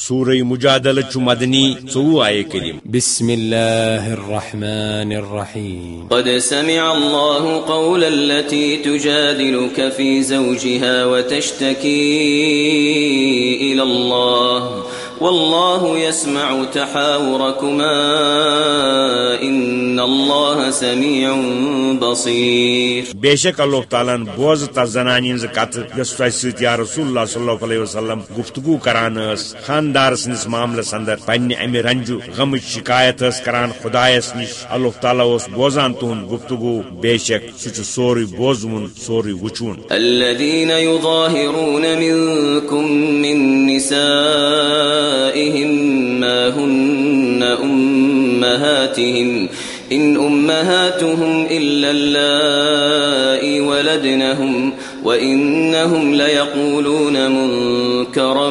سورہ مجادل چھ مدنی ژوٚوُہ آئے کریم بسم الله الرحمن الرحيم. قد سمع الله قول التي تجادلك في زوجها وتشتكي إلى الله. والله يسمع تحاوركما ان الله سميع بصير بے شک اللہ تعالیٰ بوز تس زنان ہز کت یس تہ ست یا رسول اللہ صلی اللہ علیہ وسلم گفتگو کران اس خاندار سندس معاملس اندر پنہ امہ رنجو غم شکایت کران خدایس نش۔ اللہ تعالیٰ اس بوزان تہن گفتگو بے شک سہ سوری بوزون سوری وچون۔ الذين يظاهرون منكم من نسائهم نسائهم ما هن أمهاتهم إن أمهاتهم إلا اللائي ولدنهم وإنهم ليقولون منكرا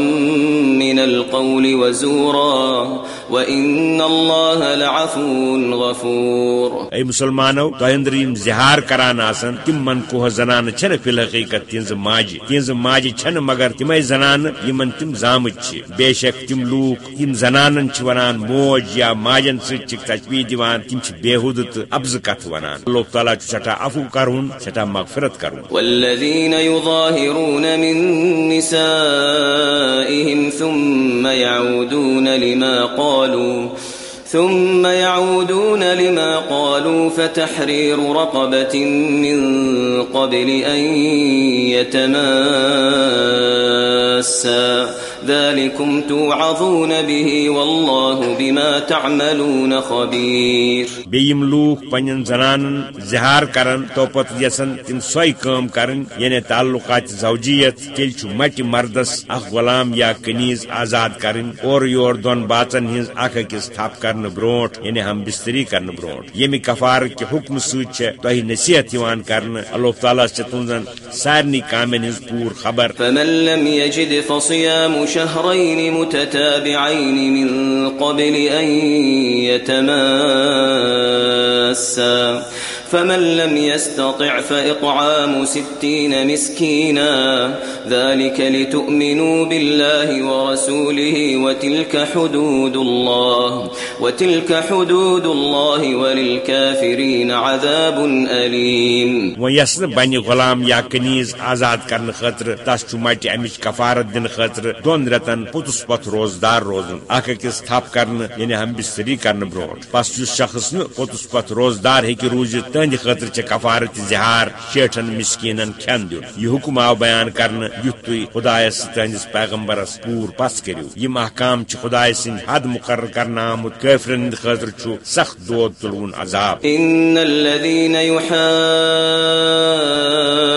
من القول وزورا وإن الله لعفو غفور۔ اے مسلمانو تو اندریم زہار کران آسن تم من کو زنان چھن فی الحقیقت تینز ماجی تینز ماجی چھن مگر تمے زنان یمن تم زامت چھ۔ بے شک تم لوک یم زنانن چھ ونان موج یا ماجن سے چھ تشبیہ دیوان تم چھ بےحود تو ابز کت ونان۔ اللہ تعالی چھ چھٹا عفو کرون چھٹا مغفرت کرون۔ والذین یظاہرون من نسائهم ثم يعودون لما قال قالوا ثم يعودون لما قالوا فتحرير رقبة من قبل أن يتماسا. ذلكم توعظون به والله بما تعملون خبير بیم لوک پنن زنان زہار کرن تو پت یسن تم سوئی کام کرن یعنی تعلقات زوجیت تیل چھ مٹ مردس اخ غلام یا کنیز آزاد کرن اور یور دون باچن ہنز اخ اکس تھپ کرن بروٹ یعنی ہم بستری کرن بروٹ یمی کفار کے حکم سوچ چھ توہی نصیحت یوان کرن اللہ تعالی چھ تنزن سارنی کامن ہنز پور خبر۔ فمن لم يجد فصيام شهرين متتابعين من قبل أن يتماسا. فمن لم يستطع فإطعام ستين مسكينا، ذلك لتؤمنوا بالله ورسوله وتلك حدود الله، وتلك حدود الله وللكافرين عذاب أليم. ويسن بني غلام يا كنيز آزاد کرن خطر تس چھ مٹ امچ کفارت دن خطر دون رتن پوتس پت روزدار روزن اخ اکس تھپ کرن یعنی ہم بستری کرن بروٹ پس جس شخص ن پوتس پت روزدار ہیکہ روزت تہند خاطر چھ کفارت زہار شیٹن مسکینن کھین دن یہ حکم آو بیان کرن یت تھی خدایس تہندس پیغمبرس پور پس کرو۔ یہ محکام چھ خدای سن حد مقرر کرنا آمت کافرن خاطر چھ سخت دود تلون عذاب۔ ان الذين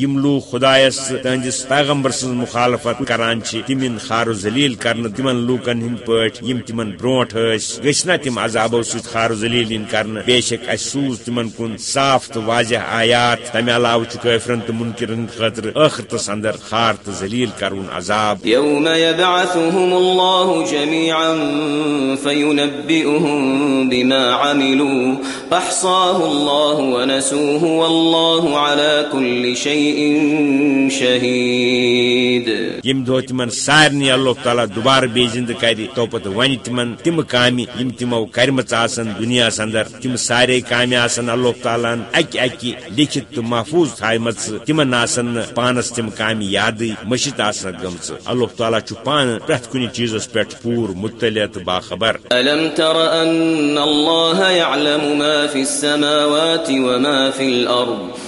يملو خدايس تنجس پیغمبر سن مخالفت کران چھ، تمن خار ذلیل کرن تمن لوکن ہند پٹ یم تمن بروٹ ہس گشنا تم عذابو سوت خار ذلیل ان کرن بے شک اس سوز تمن کن صاف تو واضح آیات تم علاوہ چھ کافرن تو منکرن خاطر اخرت اندر خار تو ذلیل کرون عذاب۔ يوم يبعثهم الله جميعا فينبئهم بما عملوا احصاه الله ونسوه والله على كل شيء شهيد۔ یم دو تمن سارنی اللہ تعالیٰ دوبارہ بے زند کر تو پت ون تم کامہ یم تمو آسن دنیا اندر تم سارے کامہ آسن تعالیٰ اکہ اکہ لکھت تو محفوظ تھائمت تمن آسن پانس تم کامہ یاد مشت آسن گمچ اللہ تعالیٰ چھ پان پرت کن چیزس پہ پور مطلع تو باخبر تر الله يعلم ما في السماوات وما في الأرض؟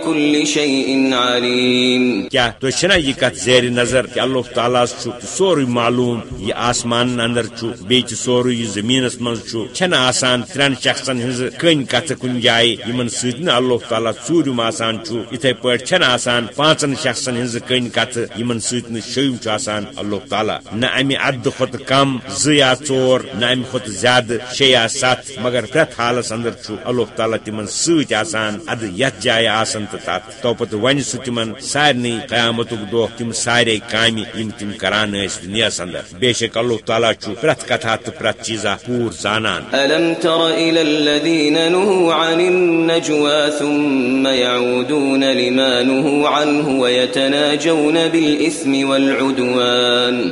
بكل شيء عليم۔ کیا تو چھنا یہ کت زیر نظر کہ اللہ تعالیٰ سوری معلوم، یہ آسمان اندر بیچ سوری یہ زمینس من چھنا آسان ترین شخصن ہز کن کت کن جائے یمن سن اللہ تعالیٰ ژورم آسان اتھے پہ چھنا آسان پانچن شخصن ہز کن کت یمن سن شوم آسان۔ اللہ تعالیٰ نہ امہ عد کھت کم زیا ژور نہ امہ کھت زیادہ شے یا ست مگر پریت حالس اندر اللہ تعالیٰ تمن ست آسان اد یت جائے آسان۔ تو تت تو پتہ ون سہ تمن سارے قیامت دہ تم سارے کامہ یم تم کران دنیا اندر. بے شک اللہ تعالیٰ چھ پریت کتھا تو پریت چیزا پور زانان۔ ألم تر إلى الذين نهوا عن النجوى ثم يعودون لما نهوا عنه ويتناجون بالإثم والعدوان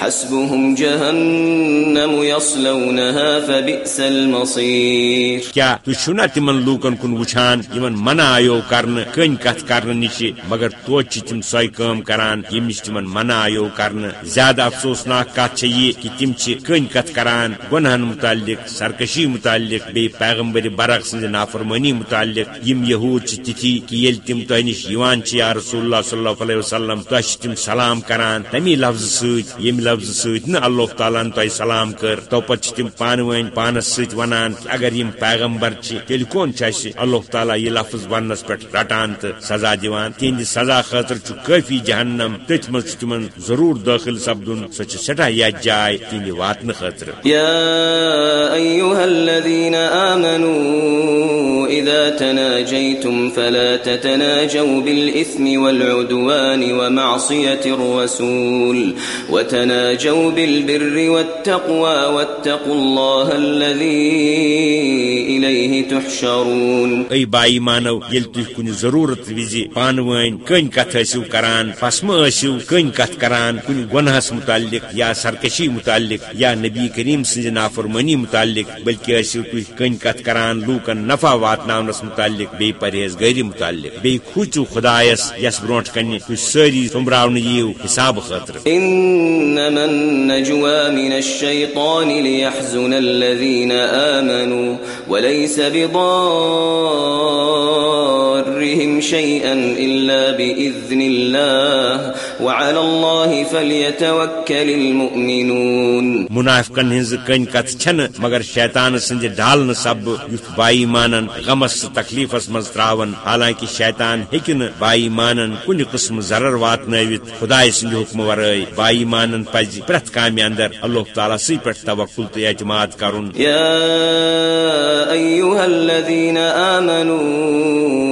حسبهم جهنم يصلونها فبئس المصير. کیا تو چھنا تمن لوکن کن وچھان؟ یمن منع آیو کرن، کن کت کرن نش مگر توچ تم سوے کام کران یم تمن منع آیو کرن. زیادہ افسوسناک کت چھ یہ کہ تم چھ کن کت کران گنہن متعلق، سرکشی متعلق بی پیغمبر برق سند نافرمانی متعلق. یم یہود چھ تتھی کہ یل تم تہ نش یوان چھ یا رسول اللہ صلی اللہ علیہ وسلم تہ تم سلام کران. تمی لفظ ست یم لفظ ست نہ اللہ تعالیٰ تہ سلام کر۔ تو پتہ تم پان ون پانس ست ونان اگر یم پیغمبر چھ تیل کون اللہ تعالیٰ یہ لفظ ونس پہ رٹان تو سزا دان تہند سزا خاطر کافی جہنم تھی مز تمن ضرور داخل سپدن سہ سٹھا یت جائے تہند واتن خاطر إذا تناجيتم فلا تتناجوا بالإثم والعدوان ومعصية الرسول وتناجوا بالبر والتقوى واتقوا الله الذي إليه تحشرون اے بائی مانو تھی کن ضرورت وز پان ون کن کت ٲسِو کران پسمہ ٲسِو کن کت کران کن گنہس متعلق یا سرکشی متعلق یا نبی کریم سنز نافرمانی متعلق بلکہ ٲسِو تُہۍ کن کت کران لوکن نفع واتناونس متعلق بی پرہیزگٲری متعلق بی کھوٗژِو خدایس یس برونٛٹھ کنہِ تُہۍ سٲری سومبراونہٕ یِیِو حساب خٲطرٕ إنما النجوى من الشيطان ليحزن الذين آمنوا وليس بضارهم شيئا إلا بإذن الله وعلى الله فليتوكل المؤمنون. منافقن ہز کن کت چھن مگر شیطان سند ڈالن سب یت بائی مانن غمس تکلیفس مز تراون، حالانکہ شیطان ہیکن بائی مانن کن قسم ضرر واتنوت خدائے سند حکم ورائے بائی مانن پز پرت کامہ اندر اللہ تعالیٰ سی پہ توکل تو اعتماد کرن۔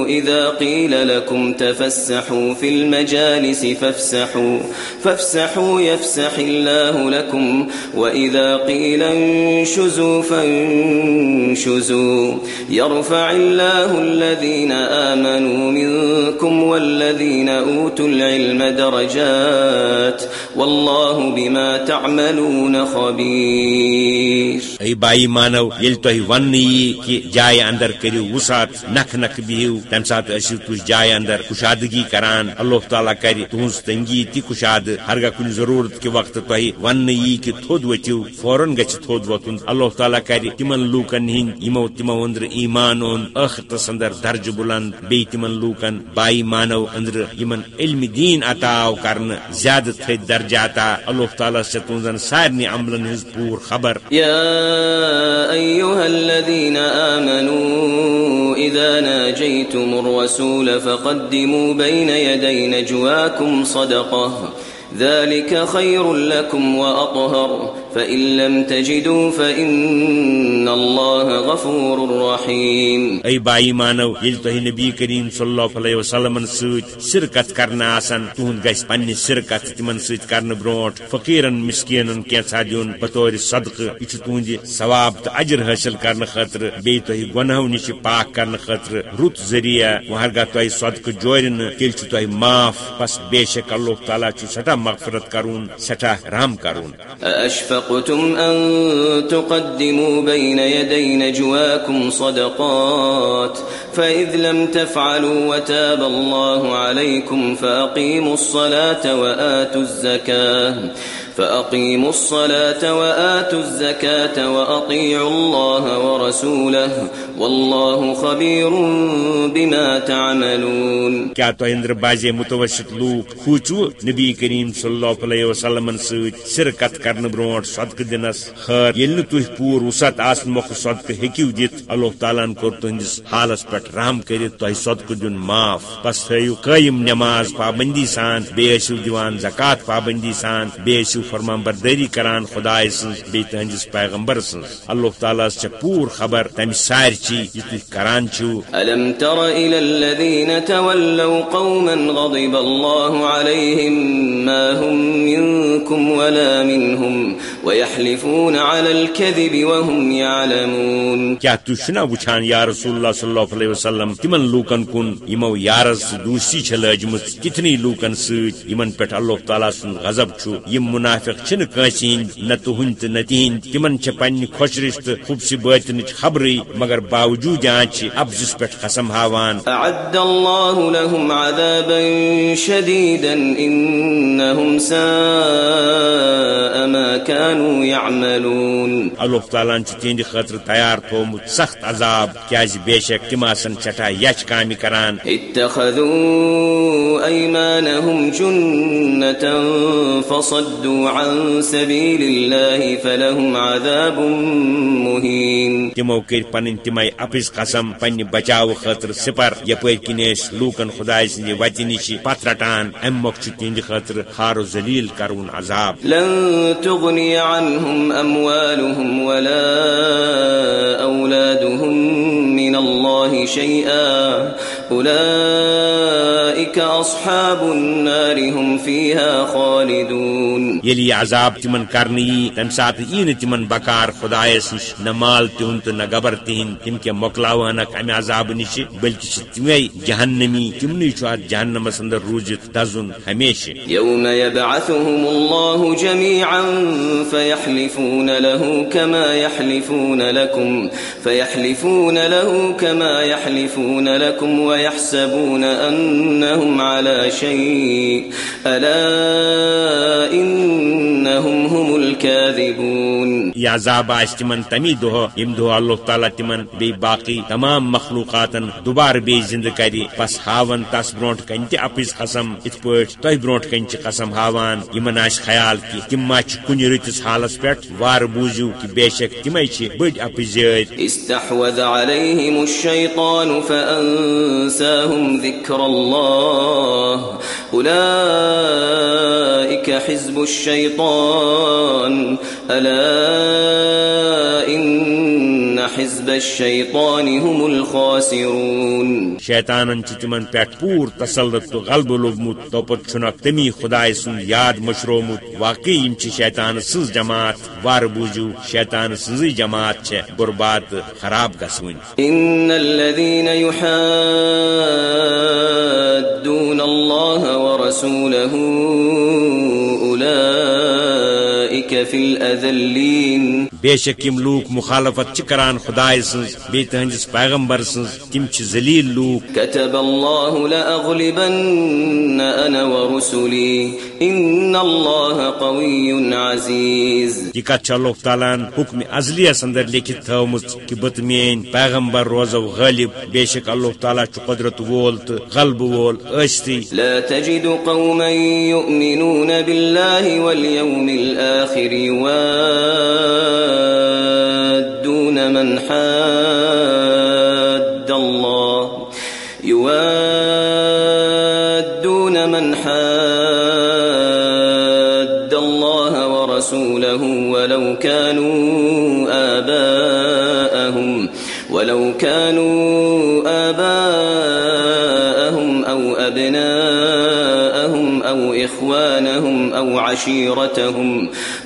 إذا قيل لكم تفسحوا في المجالس فافسحوا فافسحوا يفسح الله لكم وإذا قيل انشزوا فانشزوا يرفع الله الذين آمنوا منكم والذين أوتوا العلم درجات والله بما تعملون خبير. اے بائی مانو یل تہ ون یہ کہ اندر کرو وسعت نکھ نکھ بہو تمہ سات ٲسِو تُہۍ جائے اندر کشادگی کران اللہ تعالیٰ کرِ تہذ تنگی تہ کشاد ہرگاہ کُنہِ ضرورت کہ وقت تۄہہِ وننہٕ یی کہ تھوٚد ؤتِو فوراً گژھِ تھوٚد وۄتھُن اللہ تعالیٰ کرِ تمن لوٗکن ہٕنٛدۍ یِمو تِمو أنٛدرٕ ایمان اوٚن ٲخرتس اندر درجہٕ بلند بیٚیہِ تِمن لوٗکن بائی مانو أنٛدرٕ یِمن علم دین عطا آو کرنہٕ زیادٕ تھٔدۍ درجہ عطا اللہ تعالیٰ سے تُہنٛزن سارنٕے عملن ہز پور خبر۔ يا أيها الذين آمنوا إذا ناجيتم الرسول فقدموا بين يدي نجواكم صدقة ذلك خير لكم وأطهر. فإن لم تجدوا فإن الله غفور رحيم. اے بائی مانو، یل تہ نبی کریم صلی اللہ علیہ وسلم ست شرکت کرنا آسان. تہد گھ پنہ شرکت تمن ست کرنے برونٹ فقیرن، مسکینن کینسا دین بطور صدقہ، یہ تہند ثواب تو اجر حاصل کرنے خاطر بی تہ گنہو نش پاک کرنے خاطر رت ذریعہ ہرگاہ تہ صدقہ جورن تیل تہ معاف. بس بے شک اللہ تعالیٰ سٹھا مغفرت کرون سٹھا رحم کرون۔ اشفقتم ان تقدموا بين يدي نجواكم صدقات فاذ لم تفعلوا وتاب الله عليكم فأقيموا الصلاة وآتوا الزكاة فأقيموا الصلاة وآتوا الزكاة وأطيعوا الله ورسوله والله خبير بما تعملون. کیا تو اندر بازے متوسط لوک کھوچو نبی کریم صلی اللہ علیہ وسلم ست شرکت کرنے برو صدقہ دنس خیر یل تھی پور وسعت آسن موقع صدقہ ہیکو دت اللہ تعالیٰ کور تہندس حالس پہ رحم کرت تہ صدقہ دن معاف بس تھو قائم نماز پابندی سان بیسو دیوان زکات پابندی سان بیسو فرمان برداری کران خدا سن بی تہندس پیغمبر سن اللہ تعالیٰ سے پور خبر تم سار چی یہ تھی کران چھو ألم تر إلى الذين تولوا قوما غضب الله عليهم ما هم منكم ولا منهم ويحلفون على الكذب وهم يعلمون. کیا تو وچھان یا رسول اللہ صلی اللہ علیہ وسلم؟ تمن لوکن کن یمو یارس دوستی چھ لجمت کتنی لوکن سۭتۍ یمن پٮ۪ٹھ اللہ تعالیٰ سُنٛد غضب چھُ یم منافق چھنہ کٲنٛسہِ ہٕنٛدۍ نہ تُہنٛدۍ تہٕ نہ تِہنٛدۍ تمن چھِ پننہِ خۄش رِشتہٕ خُبسہِ بٲطنٕچ خبرٕے مگر باوجوٗد چھِ ابزس پٮ۪ٹھ قسم ہاوان أعد الله لهم عذابا شديدا إنهم ساء ما كانوا يعملون اللہ تعالیٰ چھ تہندِ خٲطرٕ تیار تھومُت سخت عذاب کیازِ بے شک تم آسن چٹھا یچ کامہِ کران۔ اتخذوا أيمانهم جنة فصدوا عن سبيل الله فلهم عذاب مهين تمو کر پن تمے اپز قسم پنہ بچاو خاطر سپر یپر کن اس لوکن خدائے سند وتہ نش پت رٹان ام چھُ تہندِ خاطر خار و ذلیل کرون عذاب۔ لن تغني عنهم أموالهم ولا أولادهم من الله شيئا أولئك أصحاب النار هم فيها خالدون۔ یہِ عذاب تمن تمہِ ساتہٕ یی نہٕ تمن بکار خدایس نش نہ مال تہند تہٕ نہ گبر تہند تم امہِ عذاب نش بلکہ چھِ تمے جہنمی تمنٕے چھُ اتھ جہنمس اندر روٗزِتھ دزُن ہمیشہ يوم يبعثهم الله جميعا فيحلفون له كما يحلفون لكم فيحلفون له كما يحلفون لكم ويحسبون أنهم على شيء ألا إنهم هم الكاذبون یہ عذاب آس تمن تمی دہ یم دہ اللہ تعالیٰ تمن بی باقی تمام مخلوقاتن دوبارہ بی زندہ کری۔ پس ہاون تس برونٹ کن تہ اپز قسم، ات پٲٹھۍ تہ برونٹ کن چھ قسم ہاوان۔ یمن آس خیال کہ تم ما کن رتس حالس پہ وار بوزیو کہ بے شک تمے بڑ اپزیت استحوذ عليهم الشيطان فأنساهم ذكر الله أولئك حزب الشيطان ألا إن حزب الشيطان هم الخاسرون شیطانن چھ تمن پور تسلط تو غلبہ لوگمت توپت چھنک تمی خدائے سن یاد مشرومت واقعی یم چھ شیطان سز جماعت وار بوزیو شیطان سنزی جماعت چھ برباد خراب گسون إن الذين يحادون الله ورسوله أولئك في الأذلين. بے شک یم لوک مخالفت چھ کران خدائے سنز بی تہندس پیغمبر سنز تم چھ ذلیل لوک۔ كتب الله لأغلبن أنا ورسلي إن الله قوي عزيز یہ کت چھ اللہ تعالیٰ حکم ازلیس اندر لکھت تھومت کہ بت مین پیغمبر روزو غالب بے شک اللہ تعالیٰ چھ قدرت وول تو غلب وول ٲستی لا تجد قوما يؤمنون بالله واليوم الآخر يوادون من حاد الله. يوادون من حاد الله ورسوله ولو كانوا آباءهم، ولو كانوا آباءهم أو أبناءهم أو إخوانهم أو عشيرتهم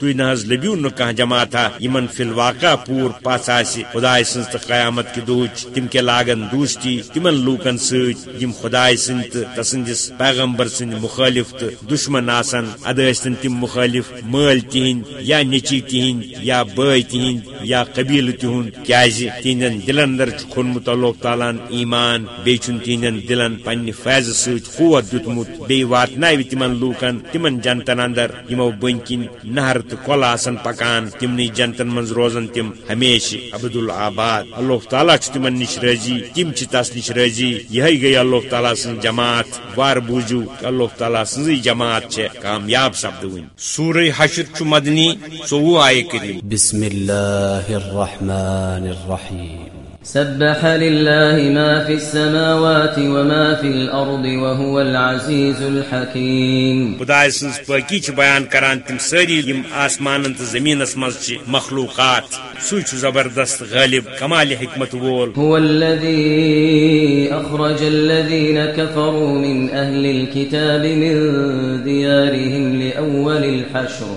تھی نہ لبیو نا کھانا جماعتہ یمن فی الواقع پور پاس آس خدا سن تو قیامت کی دوچ۔ تم کے لاگن دوستی۔ تمن لوکن ستم خدا سند تو تسندس پیغمبر سند مخالف تو دشمن آسن۔ اد تم مخالف۔ مل تہند یا نیچی تہند یا بے تہند یا قبیل تہند کیازِ تہندین دلن اندر کھونمت اللہ تعالیٰ ایمان۔ بیچ تہندین دلن پنہ فیض ست قوت دیتمت بی واتن تمن لوکن۔ تمن جنتن اندر یمو بن کن نہر تو کل آسن پکان، تمنی جنتن من روزن تم ہمیشہ عبد الآباد اللہ تعالیٰ تمن نش رضی تم تس نش رضی یہ گئی اللہ تعالیٰ سن جماعت۔ وار بوجو، اللہ تعالیٰ سن جماعت کامیاب سپدون سورہ حشر مدنی ژوہ آئے کریم۔ بسم اللہ الرحمن الرحیم۔ سبح لله ما في السماوات وما في الأرض وهو العزيز الحكيم. خدای سنز پاکی چھ بیان کران تم سری یم آسمان تو زمین مز چھ مخلوقات سوی چھ زبردست غالب کمال حکمت وول. هو الذي أخرج الذين كفروا من أهل الكتاب من ديارهم لأول الحشر.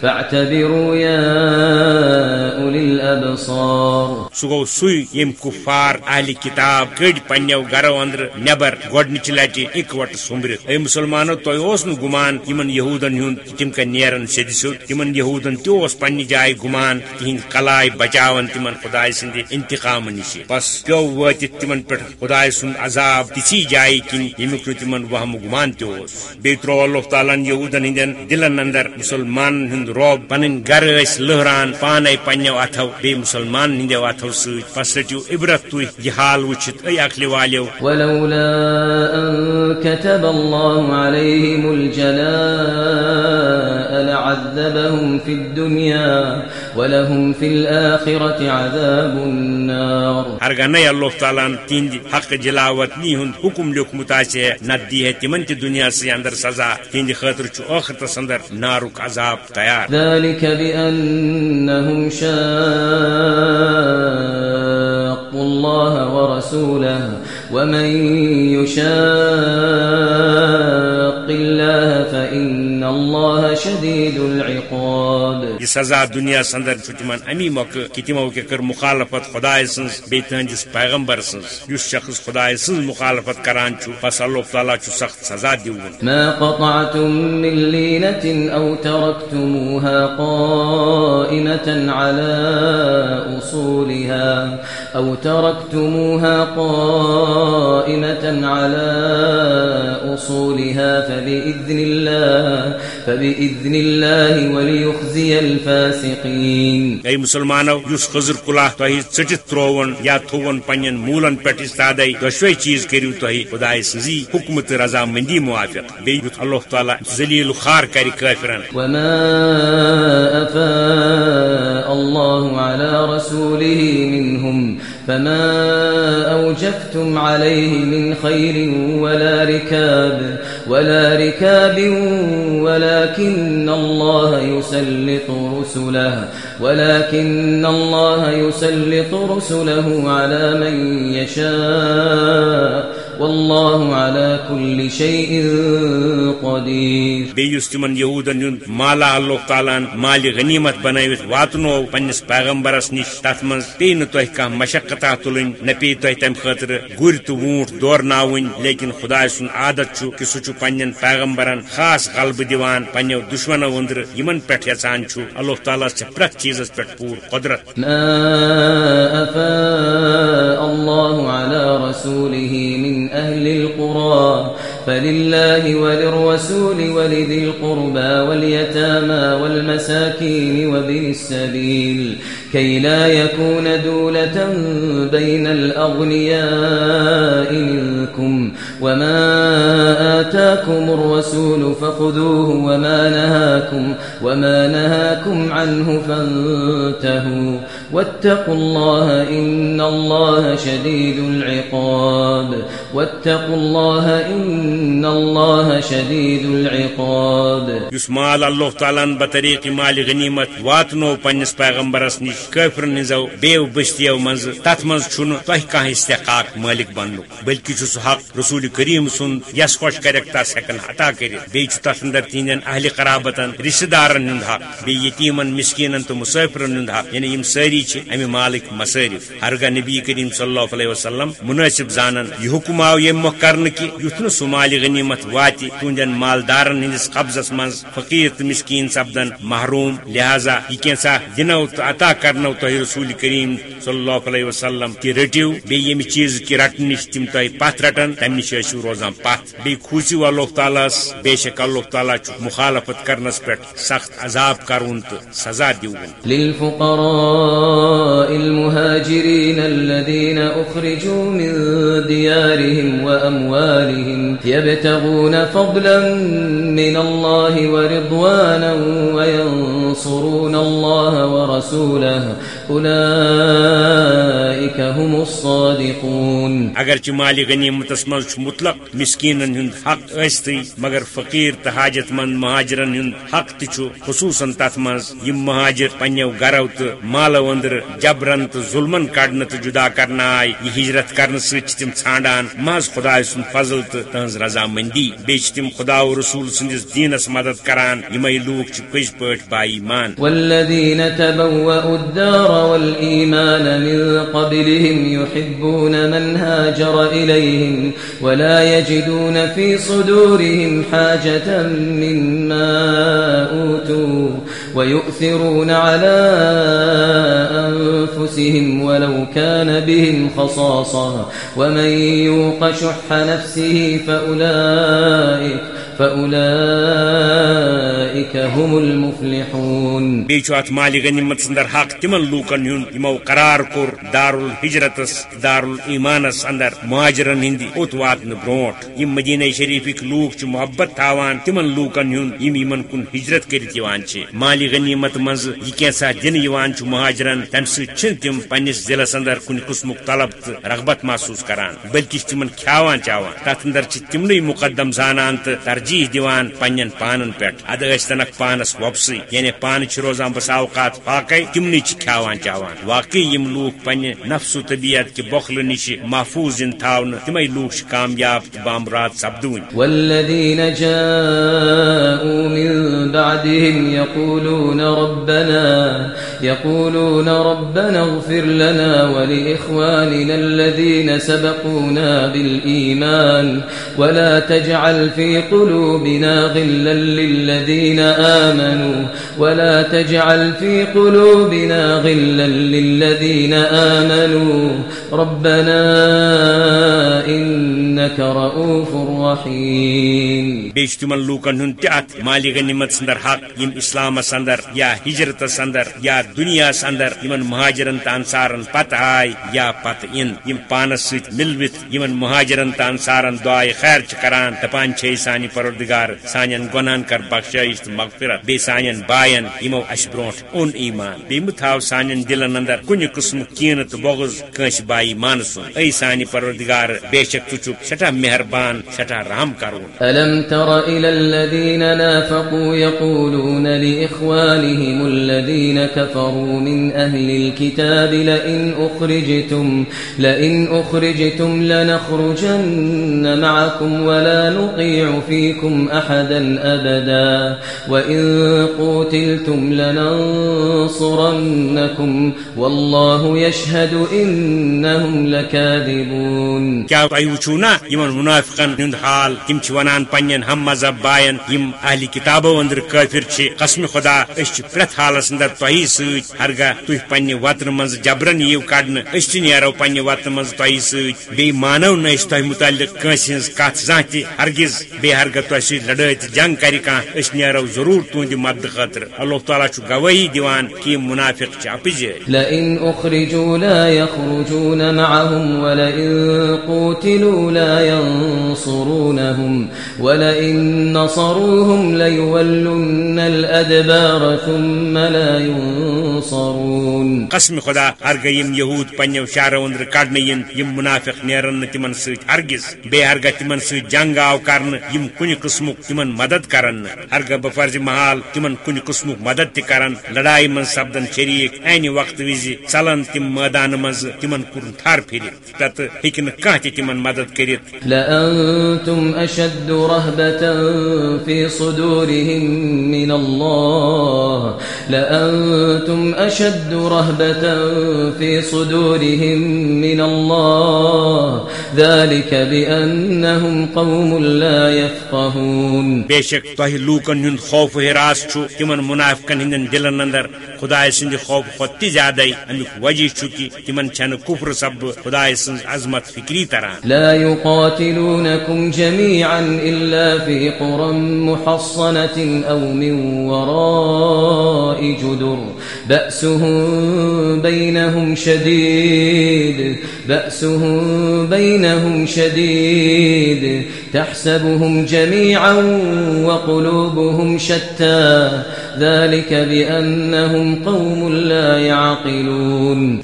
فاعتبروا يا أولي الأبصار. سو سوی یم کفار اہل کتاب کڑ پنو گرو اندر نبر گۄڈنچ لٹہ اکوٹ سومبرت اے مسلمانو تہ اوس نہ گمان یمن یہودن ہند تم کا نیرن سید سیود تمن یہودن تہ اوس پنہ جائے گمان تہند کلائے بچاون تمن خدائے سند انتقام نش۔ بس پیو وات تمن پہ خدائے سند عذاب تسی جائے کن یمیک تمن وہم گمان تہ بی ترو اللہ تعالیٰ یہودن ہندین دلن اندر مسلمان ہند روب پن گر لہران پانے پنو اتو بی مسلمان ہندو اتو ست پس رٹو عبرت تھی یہ حال وچت اے اخل والو ولولا ان كتب الله عليهم الجلاء لعذبهم في الدنيا. ولهم في الآخرة عذاب النار. ہرگہ نئی اللہ تعالیٰ تہند حق جلاوت نی ہند حکم لیوکھمت آسہ نت دی ہے تمن تہ دنیا سے اندر سزا تہند خاطر چھ ٲخرتس اندر نارک عذاب تیار. ذلك بأنهم شاقوا الله ورسوله ومن يشاق الله فإن الله شديد العقاب۔ یہ سزا دنیا اندر تم امی موقع کہ تمو کے کر مخالفت خدا سن بی تہندس پیغمبر سن اس شخص خدا سن مخالفت کران چھ پس اللہ تعالیٰ چھ سخت سزا دیون۔ ما قطعتم من لينة أو تركتموها قائمة على أصولها أو تركتموها قائمة على أصولها فبإذن الله فبإذن الله وليخزي الفاسقين. اے مسلمانو یس خضر کلا تہ ٹھٹ ترون یا تھون پنن مولن پٹ استادے دشوی چیز کریو تہ خدای سزی حکمت رضا مندی موافق. بی اللہ تعالی ذلیل خار کر کافرن. وما أفاء الله على رسوله منهم فما أوجفتم عليه من خير ولا ركاب ولا ركاب ولكن الله يسلط رسله ولكن الله يسلط رسله على من يشاء والله على كل شيء قدير بیس تمن یہودن ہند مالا اللہ تعالیٰ مال غنیمت بنائت واتنو پنس پیغمبرس نش تر من پی نہ تہ مشقتہ تلن نہ پی تہ تم خاطر گر تو وونٹ دورن لیکن خدا سن عادت کہ سہ پنن پیغمبرن خاص غلبہ دیوان پنو دشمنو ادر یمن پہ یھان اللہ تعالیٰ سے پریت چیزس پہ پور قدرت. ما أفاء الله على رسوله من أهل القرى فلله وللرسول ولذي القربى واليتامى والمساكين وبن السبيل. كي لا يكون دولة بين الأغنياء منكم وما آتاكم الرسول فخذوه وما نهاكم وما نهاكم عنه فانتهوا واتقوا الله إن الله شديد العقاب واتقوا الله إن الله شديد العقاب يسمال الله تعالى بطريق مال غنيمت واتنو پنس پیغمبرس نش کافرن ہزو بیو بستیو مز تت مز تہ کان استحقاق مالک بنو بلکہ چھ حق رسول کریم سن یس خوش کرک تس ہکن عطا کر بی چھ تس اندر تین اہل قرابتن رشتہ دارن ہند حق. بی یتیمن مسکینن تو مسافرن ہند حق. یعنی یم ساری چھ امی مالک مصارف ہرگاہ نبی کریم صلی اللہ علیہ وسلم مناسب زانن یہ حکم آو یم مخ کرن کی یتھ نہ سمال غنیمت واتی تہندین مالدارن ہندس قبضس مز فقیر تو مسکین سپدن محروم. لہذا یہ کینسا دنو عطا کرنو تہ رسول کریم صلی اللہ علیہ وسلم کہ رٹو بی یم چیز کی رٹن نش تم تہ پت رٹن تم نش روزان پت بی اللہ تعالیٰ بے شک اللہ تعالیٰ مخالفت کرنس پہ سخت عذاب کرون تو سزا دیون للفقراء المهاجرين الذين أخرجوا من ديارهم وأموالهم يبتغون فضلا من الله ورضوانا وينصرون الله ورسوله الله أولئك هم الصادقون. اگر چھ مال غنیمت من مطلق مسکین ہند حق ثی مگر فقیر تو حاجت مند مہاجرن ہند حق تہ خصوصاً تر من یم مہاجر پنو گرو تو مالو اندر جبرن تو ظلمن کڑنے تو جدا کرنا آئی یہ ہجرت کرنے ست تم ژھانڈان مز خدا سن فضل تو تہذ رضامندی بیچ تم خدا و رسول سندس دینس مدد کران یمے لوک چھ پز پٲٹھۍ با ایمان۔ والذین تبوأوا الدار والإيمان من قبلهم يحبون من هاجر إليهم ولا يجدون في صدورهم حاجة مما أوتوا ويؤثرون على أنفسهم ولو كان بهم خصاصة ومن يوق شح نفسه فأولئك فأولئك هم المفلحون. بيچوات مال غنیمت سندر حق تمن لوکن ہن یمو قرار کور دار الهجرتس دار الايمانس اندر مهاجرن ہندی اوت واتن برونٹ یم مدینہ شریفک لوک چ محبت تھاوان، تمن لوکن ہن یم یمن کن ہجرت کرت یوان چھ۔ مال غنیمت مز یہ کیسا دن یوان چھ مهاجرن تم س چھن تم پنس ضلع اندر کن قسمک طلب رغبت محسوس کران، بلکہ تمن کھاوان چاوان۔ تات اندر چھ تمنی مقدم زانان تو ترجیح دیوان پنن پانن پہ اد اشتنک پانس وپسی یعنی پان چھ روزان بس اوقات فاقے تمنی چھ کھاوان چاوان واقعی یم لوک پنہ نفس و طبیعت کہ بخل نش محفوظ ان تھاون تمے لوک کامیاب تو بامرات سپدون. والذین جاءوا من بعدهم يقولون ربنا يقولون ربنا اغفر لنا ولإخواننا الذين سبقونا بالإيمان ولا تجعل في قلوبنا غلا للذين آمنوا، ولا تجعل في قلوبنا غلا إلا للذين آمنوا ربنا إنك رؤوف رحيم بیچ تمن لوکن ہن تات مالی سندر حق یم اسلام اندر یا ہجرت اندر یا دنیا اندر یمن مہاجرن تو انصارن پتہ آئی یا پتہ ان یم پانس ست ملوت یمن مہاجرن تو انصارن دعائے خیر چھ کران دپان چھ سانی پروردگار سانین گناہن کر بخشائش تو مغفرت بی سانین باین یمو اس برونٹ اون ایمان بی متھاو سانین دلن اندر کن قسم کین تو بغض کنس با ایمان سن ای سانی پروردگار بے شک تو چھ سٹا مہربان سٹا رحم کرون ألم تر إلى الذين نافقوا يقولون لإخوانهم الذين كفروا من أهل الكتاب لئن أخرجتم لئن أخرجتم لنخرجن معكم ولا نطيع فيكم أحدا أبدا وإن قوتلتم لننصرنكم لهم والله يشهد إنهم لكاذبون. کیا تہ وچھو نا یمن منافقن ہند حال تم چھ ونان پنن ہم مذہب باین یم اہل کتابو اندر کافر چھ قسم خدا اس پرت حالس اندر تہی ست ہرگاہ تھی پنہ وطن من جبرن یو کڑن اس نیرو پنہ وطن من تہی ست بی مانو نا اس تہ متعلق کنس ہز کت زان تہ ہرگز بی ہرگاہ تہ ست لڑائی تہ جنگ کر کان اس نیرو ضرور تہند مدد خاطر اللہ تعالیٰ چھ گواہی دیوان کہ یم منافق چھ اپجے لئن أخرجوا لا يخرجون معهم ولئن قوتلوا لا ينصرونهم ولئن نصروهم ليولن الأدبار ثم لا ينصرون قسم خدا پنو شہرو اندر کڑنے ین یم منافق نیرن نہ تمن ست ہرگز۔ بے ہرگاہ تمن ست جنگ آو کرن یم کن قسمک تمن مدد کرن۔ ہرگاہ بفرض محال تمن کن قسمک مدد تہ کرن لڑائی من سپدن شریک۔ این وقت وز ژلن تم میدان مز تمن کورن تھر نہ کانٛہہ تہ تمن مدد کٔرِتھ۔ لأنتم أشد رهبة في صدورهم من الله۔ لأنتم أشد رهبة في صدورهم من الله۔ ذلك بأنهم قوم لا يفقهون۔ بے شک تہ لوکن ہند خوف و حراس چھو تمن منافقن ہندن دلن اندر خدا سند خوف کھت تہ زیادہ امیک وجہ چھ کہ تمن چھن کفر سب خدا سن عظمت فکری تران. لا يقاتلونكم جميعا إلا في قرى محصنة أو من وراء جدر. بأسهم بينهم شديد بأسهم بينهم شديد تحسبهم جميعا وقلوبهم شتى. ذلك بأنهم قوم لا يعقلون.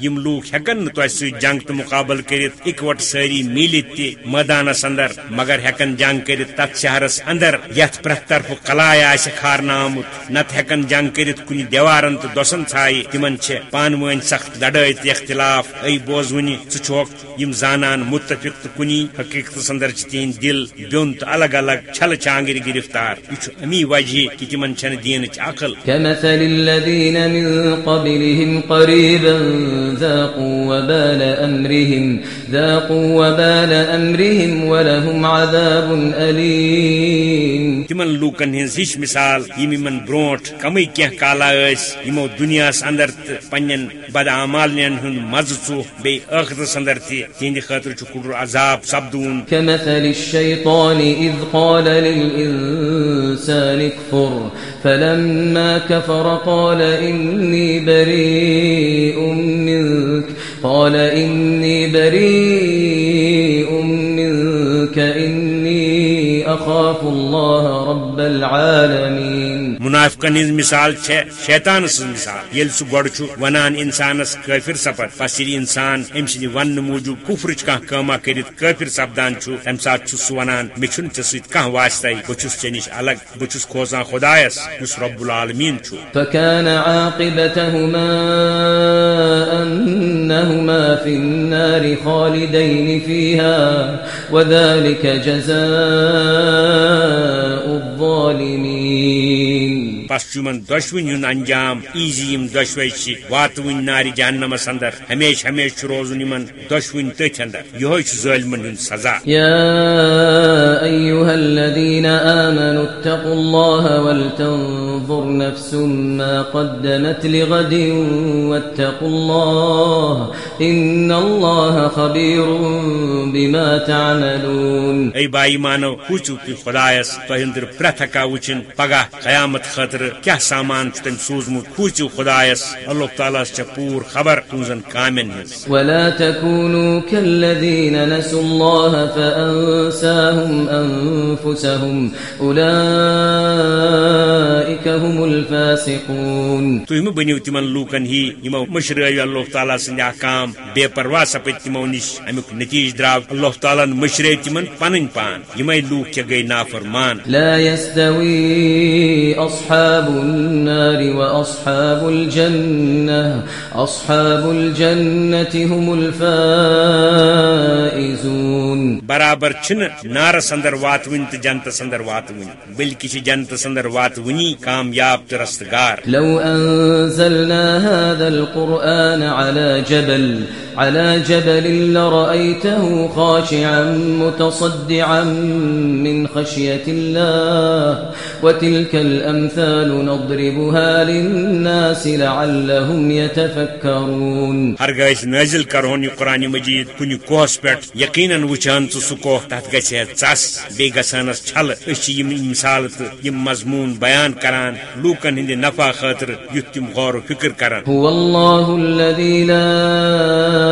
ہیکن نہ تہ سۭتۍ جنگ تو مقابل کرت اکوٹ ساری میلت تہ میدانس اندر مگر ہیکن جنگ کرت تت شہرس اندر یت پرت طرف قلائے آسہ کھارنا آمت نت ہیکن جنگ کرت کن دیوارن تو دسن ژھایہ تمن چھ پان ؤنۍ سخت تہ اختلاف اے بوزونی ژٕ چھوکھ یم زانان متفق تو کنی حقیقتس اندر چھ تہند دل بیون تو الگ الگ چھل چانگر گرفتار چھ امی وجہ کہ تمن چھن دینچ عقل۔ كمثل الذين من قبلهم قريبا ذاقوا وبال أمرهم ذاقوا وبال أمرهم ولهم عذاب أليم. تمن لوکن ہز ہش مثال یم یمن برونٹ کمی کی کالا اس یمو دنیا اندر پنن بد اعمالن ہند مز ژو بی ٲخرتس اندر تہ تہند خاطر چھ کُڑر عذاب سپدون كمثل الشيطان إذ قال للإنسان اكفر فلما كفر قال إني بريء. منك قال إني بريء منك إني أخاف الله رب العالمين منافقن ہز مثال شیطان سن مثال۔ یل سہ گۄڈٕ چھُ ونان انسانس کٲفر سپد پس ییٚلہِ انسان أمۍ سٕنٛدِ وننہٕ موٗجوٗب کُفرٕچ کانٛہہ کٲما کٔرِتھ کٲفر سپدان چھُ، تمہِ ساتہٕ چھُ سُہ ونان، مےٚ چھُنہٕ ژےٚ سۭتۍ کانٛہہ واسطے بہٕ چھُس ژےٚ نِش الگ، بہٕ چھُس کھوژان خۄدایس یُس رب العالمیٖن چھُ۔ فكان عاقبتهما أنهما في النار خالدين فيها، وذلك جزاء الظالمين۔ پس چھ یمن دشوین ہند انجام ایزی دشوے واتون نار جہنمس اندر ہمیشہ ہمیشہ روزن دشوین تتھ اندر یہ ظالمن ہند سزا۔ يا أيها الذين آمنوا اتقوا الله ولتنظر نفس ما قدمت لغد واتقوا الله إن الله خبير بما تعملون۔ اے بائی مانو پوچھو تھی خدایس تہندر پرت ہکا وچن پگہ قیامت خاطر کیا سامان تم سوزمت پوچھو خدایس؟ اللہ تعالیٰ چھ پور خبر تہذن کامن ہز ولا تكونوا كالذين نسوا الله فأنساهم أنفسهم أولئك هم الفاسقون۔ مہ بنو تمن لوکن ہی یمو مشرٲوی اللہ تعالیٰ سند احکام بے پرواہ سپد تمو نش۔ امیک نتیج درو اللہ تعالیٰ مشرے تمن پن پان۔ یمے لوک کیا گئی نافرمان۔ لا يستوي أصحاب النار وأصحاب الجنة أصحاب الجنة هم الفائزون. برابر چھن نارس اندر واتون تو جنتس اندر واتون بلکہ چھ جنتس اندر واتونی کامیاب تو رستگار. لو أنزلنا هذا القرآن على جبل على جبل لرأيته خاشعا متصدعا من خشية الله وتلك الأمثال نضربها للناس لعلهم يتفكرون. ہرگاہ نازل یہ قرآن مجید کن کوہس پہ یقیناً وچان تو کوہ تت گھس ٹس بی گسانس چھل یم مثال تو یم مضمون بیان کران لوکن ہند نفع خاطر یت تم غور و فکر کران. هو الله الذي لا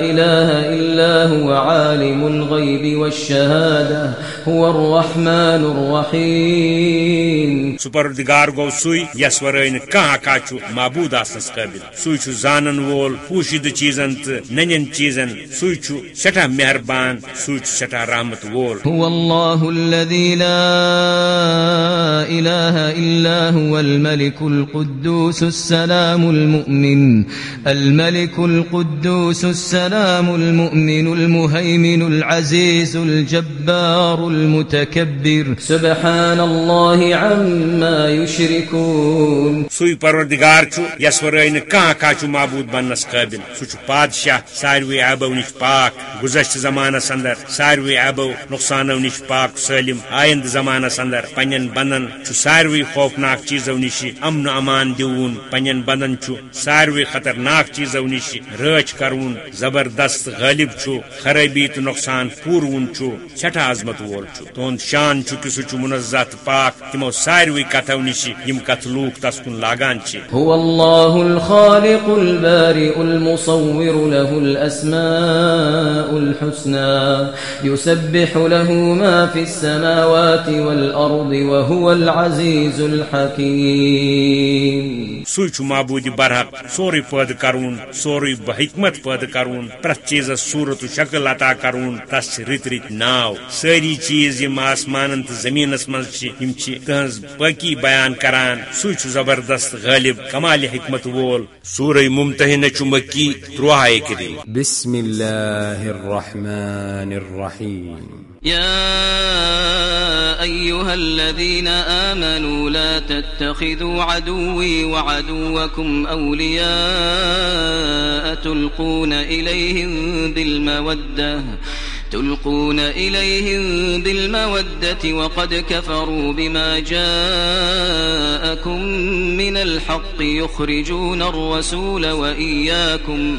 إله إلا هو عالم الغيب والشهادة هو الرحمن الرحيم. سپردگار گو سوی یس ورائن کہاں کاچو معبود آسنس قابل؟ سوی چھو زانن وول پوشید چیزن تو ننین چیزن سوی چھو سٹھا مہربان سوی چھو سٹھا رحمت وول. هو الله الذي لا إله إلا هو الملك القدوس السلام المؤمن الملك القدوس السلام المؤمن المهيمن العزيز الجبار المتكبر. سبحان الله عما يشركون. سوی پروردگار چھو یس ورائن کہاں کاچو معبود بننس قابل؟ سو چھو پادشاہ ساروی عبو نش پاک، گزشت زمانس اندر ساروی عبو نقصانو نش پاک، سالم آیند زمانس اندر پنین بندن چھو ساروی خوفناک چیزو نش امن امان دیون، پنین بندن چھو ساروی خطرناک چیزو نش رچ کرون زبردست غالب چھو خرابی تو نقصان پورون چھو سٹھا عظمت وول چھو تہند شان چھو کہ سہ منزہ پاک تمو ساروی کتھو نش یم کتھ لوک تس کن لاگان چھ هو الله الخالق البارئ المصور له الأسماء الحسنى يسبح له ما في السماوات والأرض وهو العزيز الحكيم سوی چھو معبود برحق سوری پید کرون سوری بحکمت پید کرون پرت چیز صورت و شکل عطا کرون تس رت رت ناو۔ ساری چیز یم آسمانن تو زمینس مز چھ یم چھ تہنز باقی بیان کران۔ سوی چھو زبردست غالب، کمال حکمت وول۔ سورہ ممتحنہ چھ مکی تروہائے بسم اللہ الرحمن الرحیم۔ يا أيها الذين آمنوا لا تتخذوا عدوي وعدوكم أولياء تلقون إليهم بالمودة، تلقون إليهم بالمودة وقد كفروا بما جاءكم من الحق يخرجون الرسول وإياكم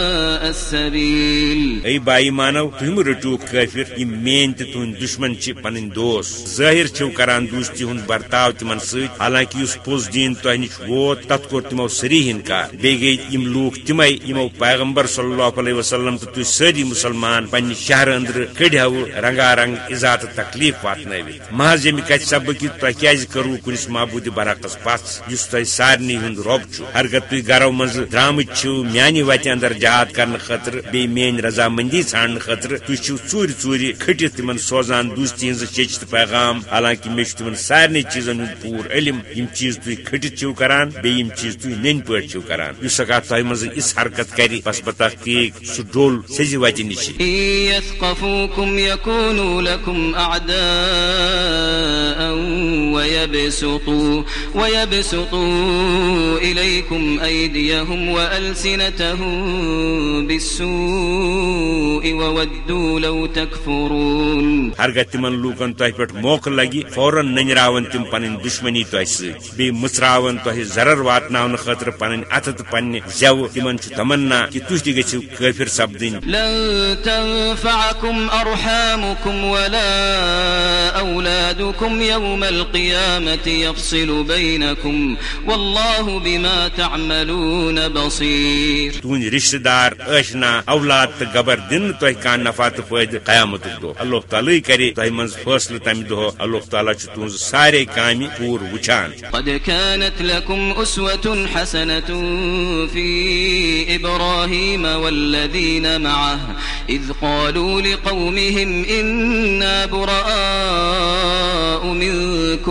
السبيل. اے بائی مانو تم رٹو کافر یم مین تہ تہند دشمن چھ پنن دوست ظاہر چھو کران دوستی ہند برتاو تمن ست حالانکہ اس پوز دین تہ نش ووت تت کور تمو سری انکار بی گئی یم لوک تمے یمو پیغمبر صلی اللہ علیہ وسلم تو تہ ساری مسلمان پنہ شہر اندر کڑہو رنگا رنگ عزت تکلیف واتنوی محض یم کت سبق تہ کیاز کرو کنس معبود برعکس پس یس تہ سارنی ہند رب چھو ہرگر تہ گرو مز درامت چھو میانی وتہ اندر جہاد کرنے خاطر بی مین رضامندی ژھانڈنے خاطر تھی چھو ژور کھٹت تمن سوزان دوستی ہز چچ تو پیغام۔ حالانکہ مے تمن سارے چیزن ہند پور علم، یم چیز تھی کھٹت چھو کران بی یم چیز تھی نن پٲٹھۍ چھو کران۔ اس اگر تہ مز اس حرکت کری بس بتحقیق سہ ڈول سزِ وتہِ نش إن يثقفوكم يكونوا لكم أعداء ويبسطوا ويبسطوا إليكم أيديهم وألسنتهم بالسوء وودوا لو تكفرون. ہرگہ تمن لوکن تہ پہ موقع لگی فوراً ننراون تم پن دشمنی تہ ست بی مچراون تہ ضرر واتن خاطر پن ات تو پنہ زو تمن چھ تمنا کہ تھی تہ گژھو لن تنفعكم أرحامكم ولا أولادكم يوم القيامة القيامة يفصل بينكم والله بما تعملون بصير. تون رشتہ دار اشنا اولاد تو گبر دن تہ کان نفع تو فائدہ قیامت دہ اللہ تعالی کرے تہ من فیصلہ تمہ دہ اللہ تعالی چھ تون سارے کامہ پور وچان. قد كانت لكم أسوة حسنة في إبراهيم والذين معه. إذ قالوا لقومهم إنا براء منكم.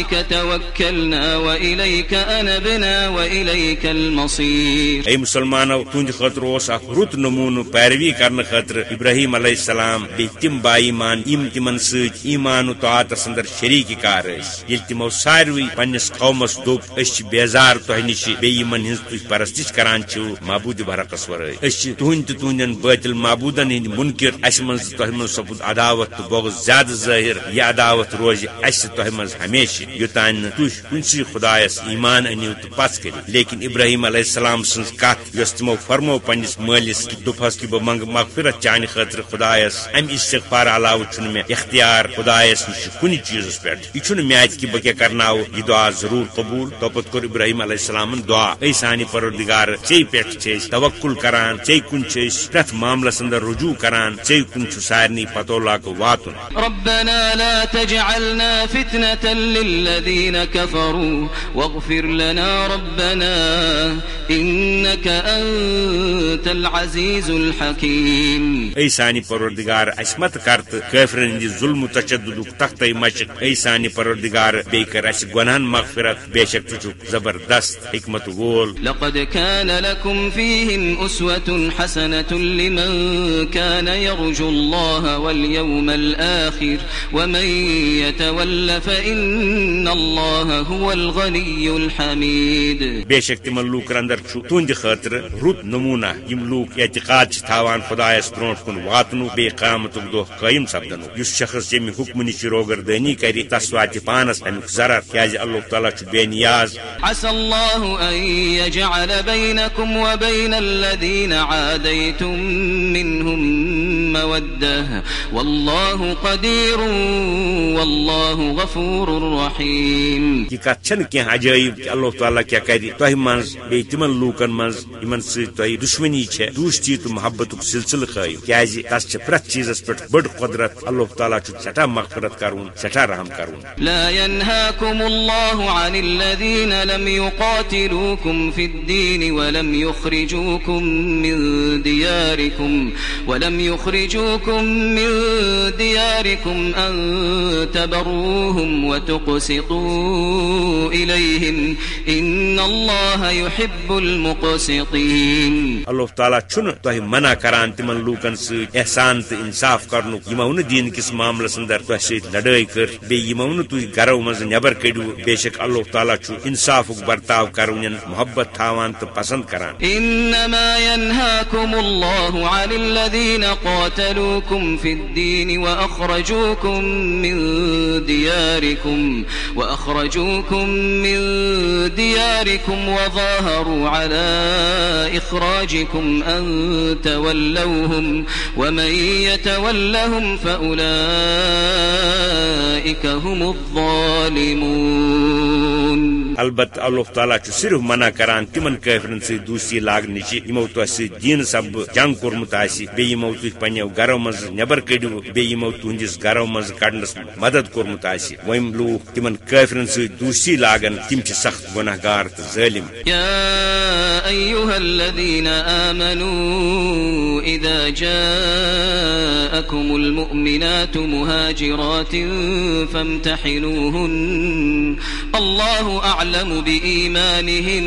عليك توكلنا وإليك أنبنا وإليك المصير. اے مسلمانو تہند خاطر اس اخ رت نمون پیروی کرنے خاطر ابراہیم علیہ السلام بی تم با ایمان یم تمن ایمان و طاعت اندر شریک کار یل تمو ساروی پنس قومس دوپ اس بیزار تہ نش بی یمن ہنز تہ پرستش کران چھو، معبود برقس ور اس تہند تہندن باطل معبودن ہند منکر، اس من تہ من سپود عداوت تو بغض زیادہ ظاہر، یہ عداوت روز اس تہ من ہمیشہ۔ یوتان تہ کنسی خدایس ایمان انیو تو پس کر لیکن ابراہیم علیہ السلام سن کت یس تمو فرمو پنس مالس کہ دپس کہ بہ منگ مغفرت چانہ خاطر خدایس. ام استغفار علاوہ چھن میں اختیار خدایس نش کن چیزس پہ یہ مے ات کہ بہ کیا کرناو یہ دعا ضرور قبول. توپت کور ابراہیم علیہ السلام دعا. اے سانی پروردگار چے پہ توکل کران چے کن چھ معاملس اندر رجوع کران چے کن چھ سارنی پتو لاک واتن. ربنا لا تجعلنا فتنة للذين كفروا واغفر لنا ربنا إنك أنت العزيز الحكيم. اے سانی پروردگار اس مت کرت کافرن ہند ظلم تشدد تخت مشق. اے سانی پروردگار بے کر اس گناہن مغفرت تو چھک زبردست حکمت وول لقد كان لكم فيهم أسوة حسنة لمن كان يرجو الله واليوم الآخر. ومن يتول فإن الله هو الغني الحميد بے شک تمن لوکن اندر تہند خاطر رت نمونہ یم لوک اعتقاد تھاوان خدایس برونٹ کن واتنو بے قیامت دہ قائم سپدنو اس شخص یمہ حکم نش روگردانی کری تس وات پانس امیک ضرر کیاز اللہ تعالیٰ بے نیاز۔ عسى الله أن يجعل بينكم وبين الذين عاديتم منهم مودة. والله قدير والله غفور رحيم. کت چھ کی عجائب کہ اللہ تعالیٰ کیا کر تہ من بی تمن لوکن من یمن ست تہ دشمنی چھ دوستی تو محبت سلسلہ قائم کیاز تس چھ پرت چیزس پہ بڑ قدرت اللہ تعالیٰ چھ سٹھا مغفرت کرون سٹھا رحم کرون لا ينهاكم الله عن الذين لم يقاتلوكم في الدين ولم يخرجوكم من دياركم ولم يخرجوكم من دياركم أن تبروهم وتقسطوا إليهم إن الله يحب المقسطين. اللہ تعالیٰ چھن تہ منع کران تمن لوکن ست احسان تو انصاف کرن یمو نہ دین کس معاملس اندر تہ ست لڑائی کر بی یمو نہ تہ گرو مز نبر کڑو بے شک اللہ تعالیٰ چھ انصاف برتاو کرون محبت تھاوان تو پسند کران۔ إنما ينهاكم الله عن الذين قاتلوكم في الدين وأخرجوكم من دياركم وأخرجوكم من دياركم وظاهروا على إخراجكم أن تولوهم ومن يتولهم فأولئك هم الظالمون البتہ اللہ تعالیٰ چھ صرف منع کران، تمن کافرن سی دوستی لاگ نش یمو تو سی دین سب جنگ کورمت آسی بی یمو تو پنیو گرو مز نبر کڑو بی یمو تہندس گرو مز کڑنس مدد کورمت آسی ویم لوک تمن کافرن سی دوستی لاگن، تم سخت گناہ گار تو ظالم إذا جاءكم المؤمنات مهاجرات فامتحنوهن الله أعلم بإيمانهن.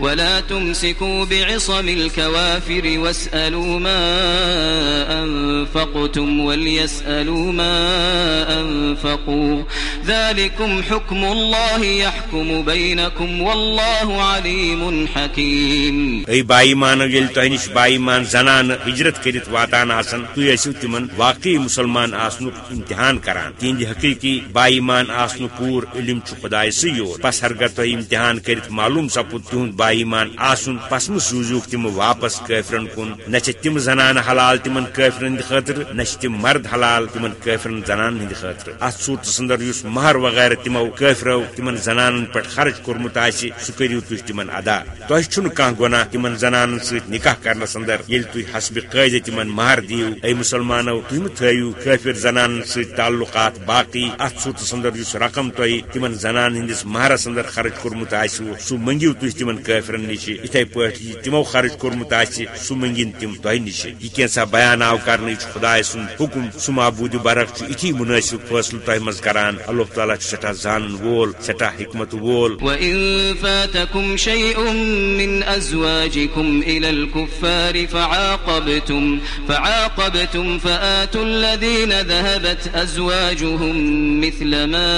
ولا تمسكوا بعصم الكوافر واسألوا ما أنفقتم وليسألوا ما أنفقوا. ذلكم حكم الله يحكم بينكم والله عليم حكيم. اے بائی مانو یل تہ نش بائی مان زنان ہجرت کرت واتان آسن تھی ٲسِو تمن واقعی مسلمان آسنُک امتحان کران۔ تہندِ حقیقی بائی مان آسنُک پوٗر علم چھُ خدائے سی یوت پس ہرگر تۄہہِ امتحان کرت معلوم سپُد تہند بائی مان آسن پس مہ سوٗزِوکھ واپس کٲفرن کُن۔ نہ چھِ تِم زنان حلال تمن کٲفرن ہٕنٛدِ خٲطرٕ نہ چھِ تِم مرد حلال تمن کٲفرن زنان ہٕنٛدِ خٲطرٕ اتھ صوٗرتس اندر یُس مہر وغیرہ تِمو کٲفرو تمن زنانن پٮ۪ٹھ خرچ کوٚرمُت آسہِ سُہ کٔرِو تمن ادا۔ تۄہہِ چھُنہٕ کانٛہہ گۄناہ تمن زنانن سۭتۍ نکاح کرنس اندر ییٚلہِ تُہۍ حسبِ قٲیدٕ تمن مہر دِیو۔ اے مسلمانو تُہۍ مہ تھٲیِو کٲفر زنانن تعلقات باقی۔ اتھ صوٗرتس اندر یُس رقم تۄہہِ تمن زنان ہٕنٛدِس مہرس اندر خرچ کوٚرمُت آسِوٕ سُہ منٛگِو تُہۍ تمن کٲفرن نِش یِتھے پٲٹھۍ یہِ تِمو خرچ کوٚرمُت آسہِ سُہ منٛگِن تِم تۄہہِ نِش یہِ بیان آو کرنہٕ یہِ چھُ خداے سُنٛد حُکُم سُہ معبوٗدِ برق چھُ یِتھی مُنٲسِب فٲصلہٕ تۄہہِ منٛز کران اللہ تعالیٰ چھُ سٮ۪ٹھاہ زانن وول سٮ۪ٹھاہ حکمت وول وإن فاتكم شيء من أزواجكم إلى الكفار فعاقبتم فعاقبتم فآتوا الذين ذهبت أزواجهم مثل ما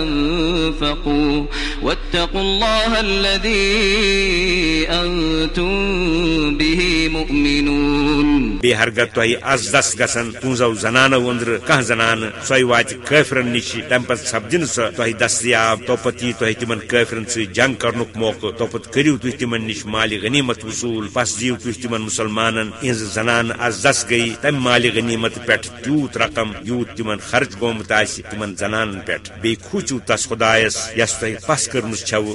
أنفقوا واتقوا الله الذي أنتم به مؤمنون. بیٚیہِ ہرگہ تۄہہِ ازدس گژھن تُہنزو زنانو أنٛدرٕ کانٛہہ زنانہٕ سۄے واتہِ کٲفرن نِش تمہِ پتہٕ سپدِ سۄ تۄہہِ دستیاب توپت یی تۄہہِ تِمن کٲفرن سۭتۍ جنگ کرنُک موقعہٕ توپت کٔرِو تُہۍ تِمن نِش مالہِ غنیٖمت وصوٗل پس دِیو تُہۍ تِمن مُسلمانن یِہنٛزٕ زنانہٕ ازدس گٔیہِ تمہِ مالہِ غنیٖمت پٮ۪ٹھ تیوٗت رقم یوٗت تِمن خرچ گوٚمُت آسہِ تِمن زنانن پٮ۪ٹھ بیٚیہِ کھوٗژِو تس خۄدایس یس تۄہہِ پس کٔرمٕژ چھو۔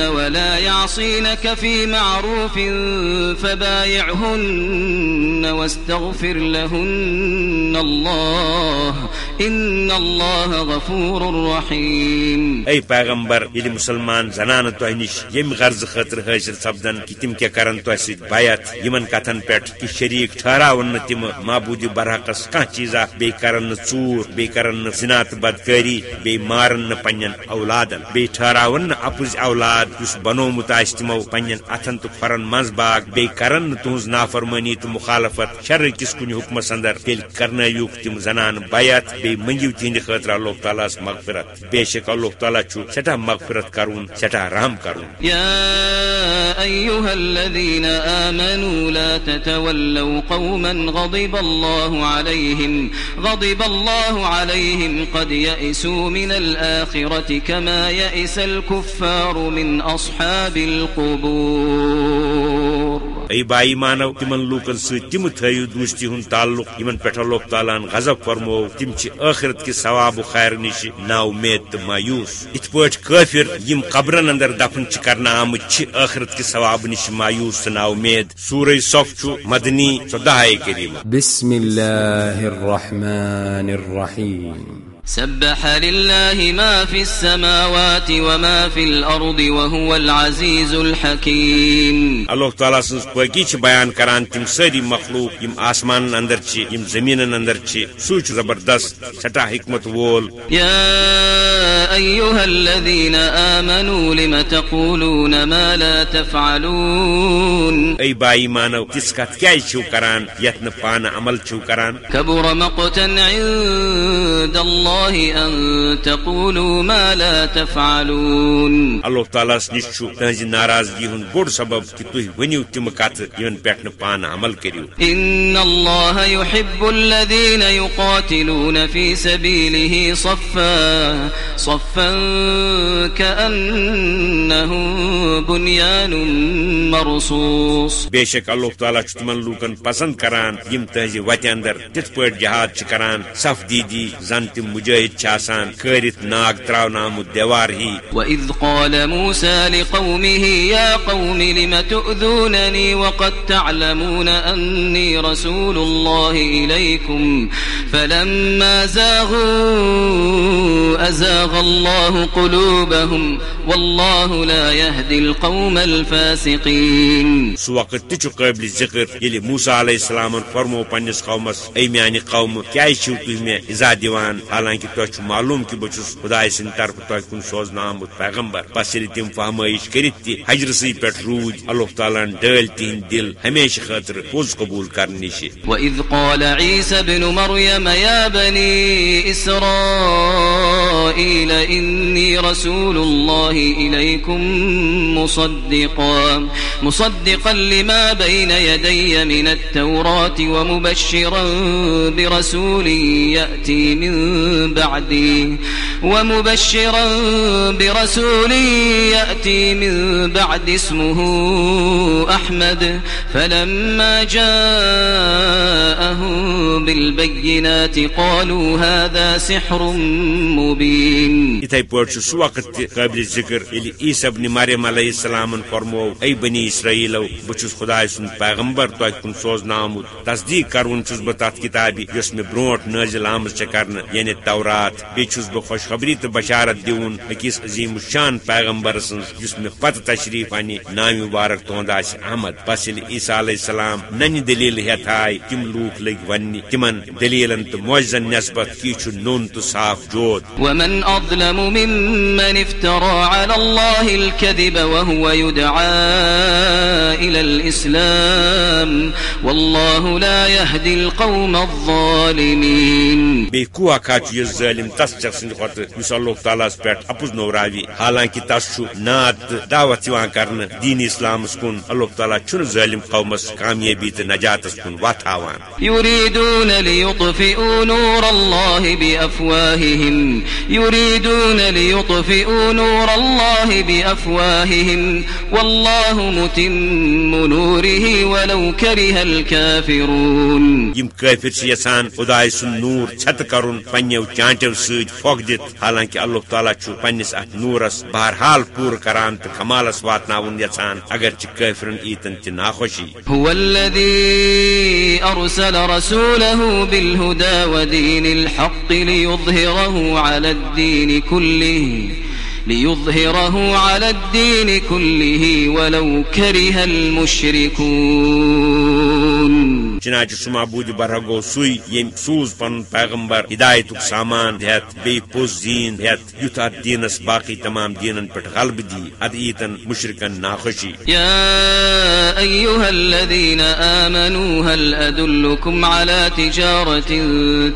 ولا يعصينك في معروف فبايعهن واستغفر لهن الله إن الله غفور رحيم اے پیغمبر ییٚلہِ مسلمان زنانہٕ تۄہہِ نِش ییٚمہِ غرضہٕ خٲطرٕ حٲصِل سپدن کہِ تِم کیٛاہ کرن تۄہہِ سۭتۍ بیت یِمن کتھن پٮ۪ٹھ کہِ شریٖک ٹھہراون نہٕ تِم معبوٗدِ برحقس کانٛہہ چیٖزا بیٚیہِ کرن نہٕ ژوٗر بیٚیہِ کرن نہٕ زِنا تہٕ بدکٲری مارن نہٕ پننٮ۪ن اولادن بیٚیہِ ٹھہراون نہٕ اپُز اولاد یُس بنومُت آسہِ تِمو پننٮ۪ن اتھن تہٕ کھۄرن منٛز باغ بیٚیہِ کرن نہٕ تُہنٛز نافرمٲنی تہٕ مخالفت شر کِس کُنہِ حُکمس اندر تیٚلہِ کرنٲیوُکھ تِم زنانہٕ بیت بیٚیہِ منٛگِو تِہنٛدِ خٲطرٕ اللہ تعالیٰ مغفرت بے شک اللہ تعالیٰ چھُ سٮ۪ٹھاہ مغفرت کرُن سٮ۪ٹھاہ رحم کرُن يا أيها الذين آمنوا لا تتولوا قوما غضب الله عليهم غضب الله عليهم قد يئسوا من الآخرة كما يئس الكفار من أصحاب القبور۔ اے بائی مانو تمن لوکن ست تم تھو دوستی ہند تعلق یمن پہ اللہ تعالیٰ غضب فرمو تم آخرت کس ثواب و خیر نش نا امید تو مایوس. ات پا کافر یم قبرن اندر دفن کرنا آمت آخرت کس ثواب نش مایوس تو نا امید سورہ صف چھ مدنی ژۄدہ کریم بسم اللہ الرحمن الرحیم. سبح لله ما في السماوات وما في الأرض وهو العزيز الحكيم. اللہ تعالیٰ سن پاکی چھ بیان کران تم ساری مخلوق یم آسمان اندر چھ یم زمین اندر چھ سو چھ زبردست سٹھا حکمت وول. يا أيها الذين آمنوا لم تقولون ما لا تفعلون؟ اے بائی مانو تس کت کیا چھو کران؟ یت نہ پانہ عمل چھو کران؟ كبر مقتا عند الله الله أن تقولوا ما لا تفعلون. اللہ تعالیٰ نش تہذ ناراضگی ہند بوڑ سبب کہ تھی ونو تم کت ان پہ پان عمل کرو إن الله يحب الذين يقاتلون في سبيله صفا صفا كأنهم بنيان مرصوص. بے شک اللہ تعالیٰ تمن لوکن پسند کران یم تہذ وتہ اندر تت پہ جہاد کران صف دیدی زن تم مجاہد آسان کھرت ناگ تراؤن آمت دیوار ہی۔ وَإِذْ قَالَ مُوسَى لِقَوْمِهِ يَا قَوْمِ لِمَ تُؤْذُونَنِي وَقَدْ تَعْلَمُونَ أَنِّي رَسُولُ اللَّهِ إِلَيْكُمْ فَلَمَّا زَاغُوا أَزَاغَ اللَّهُ قُلُوبَهُمْ والله لا يهدي القوم الفاسقين. سو وقت تہ قابل ذکر یل موسا علیہ السلام فرمو پنس قومس اے میانہ قوم کیا چھو تھی مے ازا دیوان؟ حالانکہ تہ معلوم کہ بہ چھس خدائے سند طرف تہ کن سوزن آمت پیغمبر. بس یل تم فہمائش کرت تہ حجرسی پہ روز اللہ تعالیٰ ڈل تہند دل ہمیشہ خاطر پوز قبول کرنے نش وإذ قال عيسى ابن مريم يا بني إسرائيل إني رسول الله إليكم مصدقا مصدقا لما بين يدي من التوراة ومبشرا برسول يأتي من بعدي ومبشرا برسول يأتي من بعد اسمه أحمد، فلما جاءهم بالبينات قالوا هذا سحر مبين. اتھے پہ سہ وقت تہ قابل ذکر یل عیسی ابن مریم السلام فرمو اے بنی اسرائیلو بہس خدا سند پیغمبر تہ کن سوزن آمت تصدیق کرون چھس بہ تات کتابی یس مے برونٹ نازل آمت کرنے یعنی تورات بی چھس بہ خوشخبری تو بشارت دیون اکس عظیم شان پیغمبر سن یس مے پتہ تشریف انی نام مبارک تہند آس احمد بس یل عیسی علیہ السلام ننہ دلیل ہیت آئی تم لوک لگ ون تمن دلیلن تو معزن نسبت یہ نون تو صاف جود۔ ومن أظلم ممن افترى على الله الكذب وهو يدعى إلى الإسلام والله لا يهدي القوم الظالمين۔ بی کوا کھا یہ ظالم تس شخص سند کھت یس اللہ تعالیٰ پہ اپز نوراوی حالانکہ تس نعت دعوت کرنے دین اسلامس کن اللہ تعالیٰ ظالم قومس کامیابی تو نجاتس کن وت ہاوان يريدون ليطفئوا نور الله بأفواههم۔ يريدون ليطفئوا نور الله بأفواههم۔ والله متم نوره ولو كره الكافرون۔ یم کافر چھ یسان خدائے سن نور چھت کرن پنیو چانٹو پھۄکھ دِتھ۔ حالانکہ اللہ تعالیٰ چھُ پننس اتھ نورس بہرحال پور کران تو کمالس واتن یچان اگرچہ کٲفرن ایتن تہ ناخوشی۔ هو الذي أرسل رسوله بالهدى ودين الحق ليظهره على الدين كله ليظهره على الدين كله ولو كره المشركون. چنانچہ سہ معبود برہ گو سُے یم سوز پن پیغمبر ہدایت سامان ہیت بی پوز دین ہیت یُتھ ات دینس باقی تمام دینن پہ غلبہ دی اد ایتن مشرکن ناخوشی. يا أيها الذين آمنوا هل أدلكم على تجارة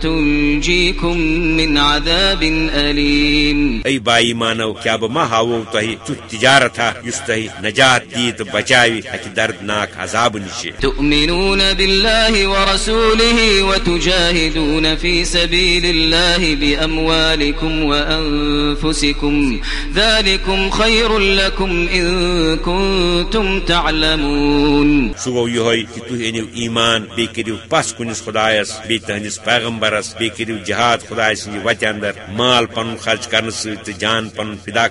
تنجيكم من عذاب أليم اے بائی مانو کیا بہ ما ہاو تہ تیُتھ تجارت ہا یس تہ نجات دی تو بچاوی اکہ دردناک عذاب نش تؤمنون بالله ورسوله وتجاهدون في سبيل الله بأموالكم وأنفسكم ذلكم خير لكم إن كنتم تعلمون۔ سہ گو یہ کہ تھی انو ایمان کرو پس کنس خدایس تہندس پیغمبرس بی کرو جہاد خدائے سند وتہ اندر۔ مال پن خرچ کرنے ست جان پن فدا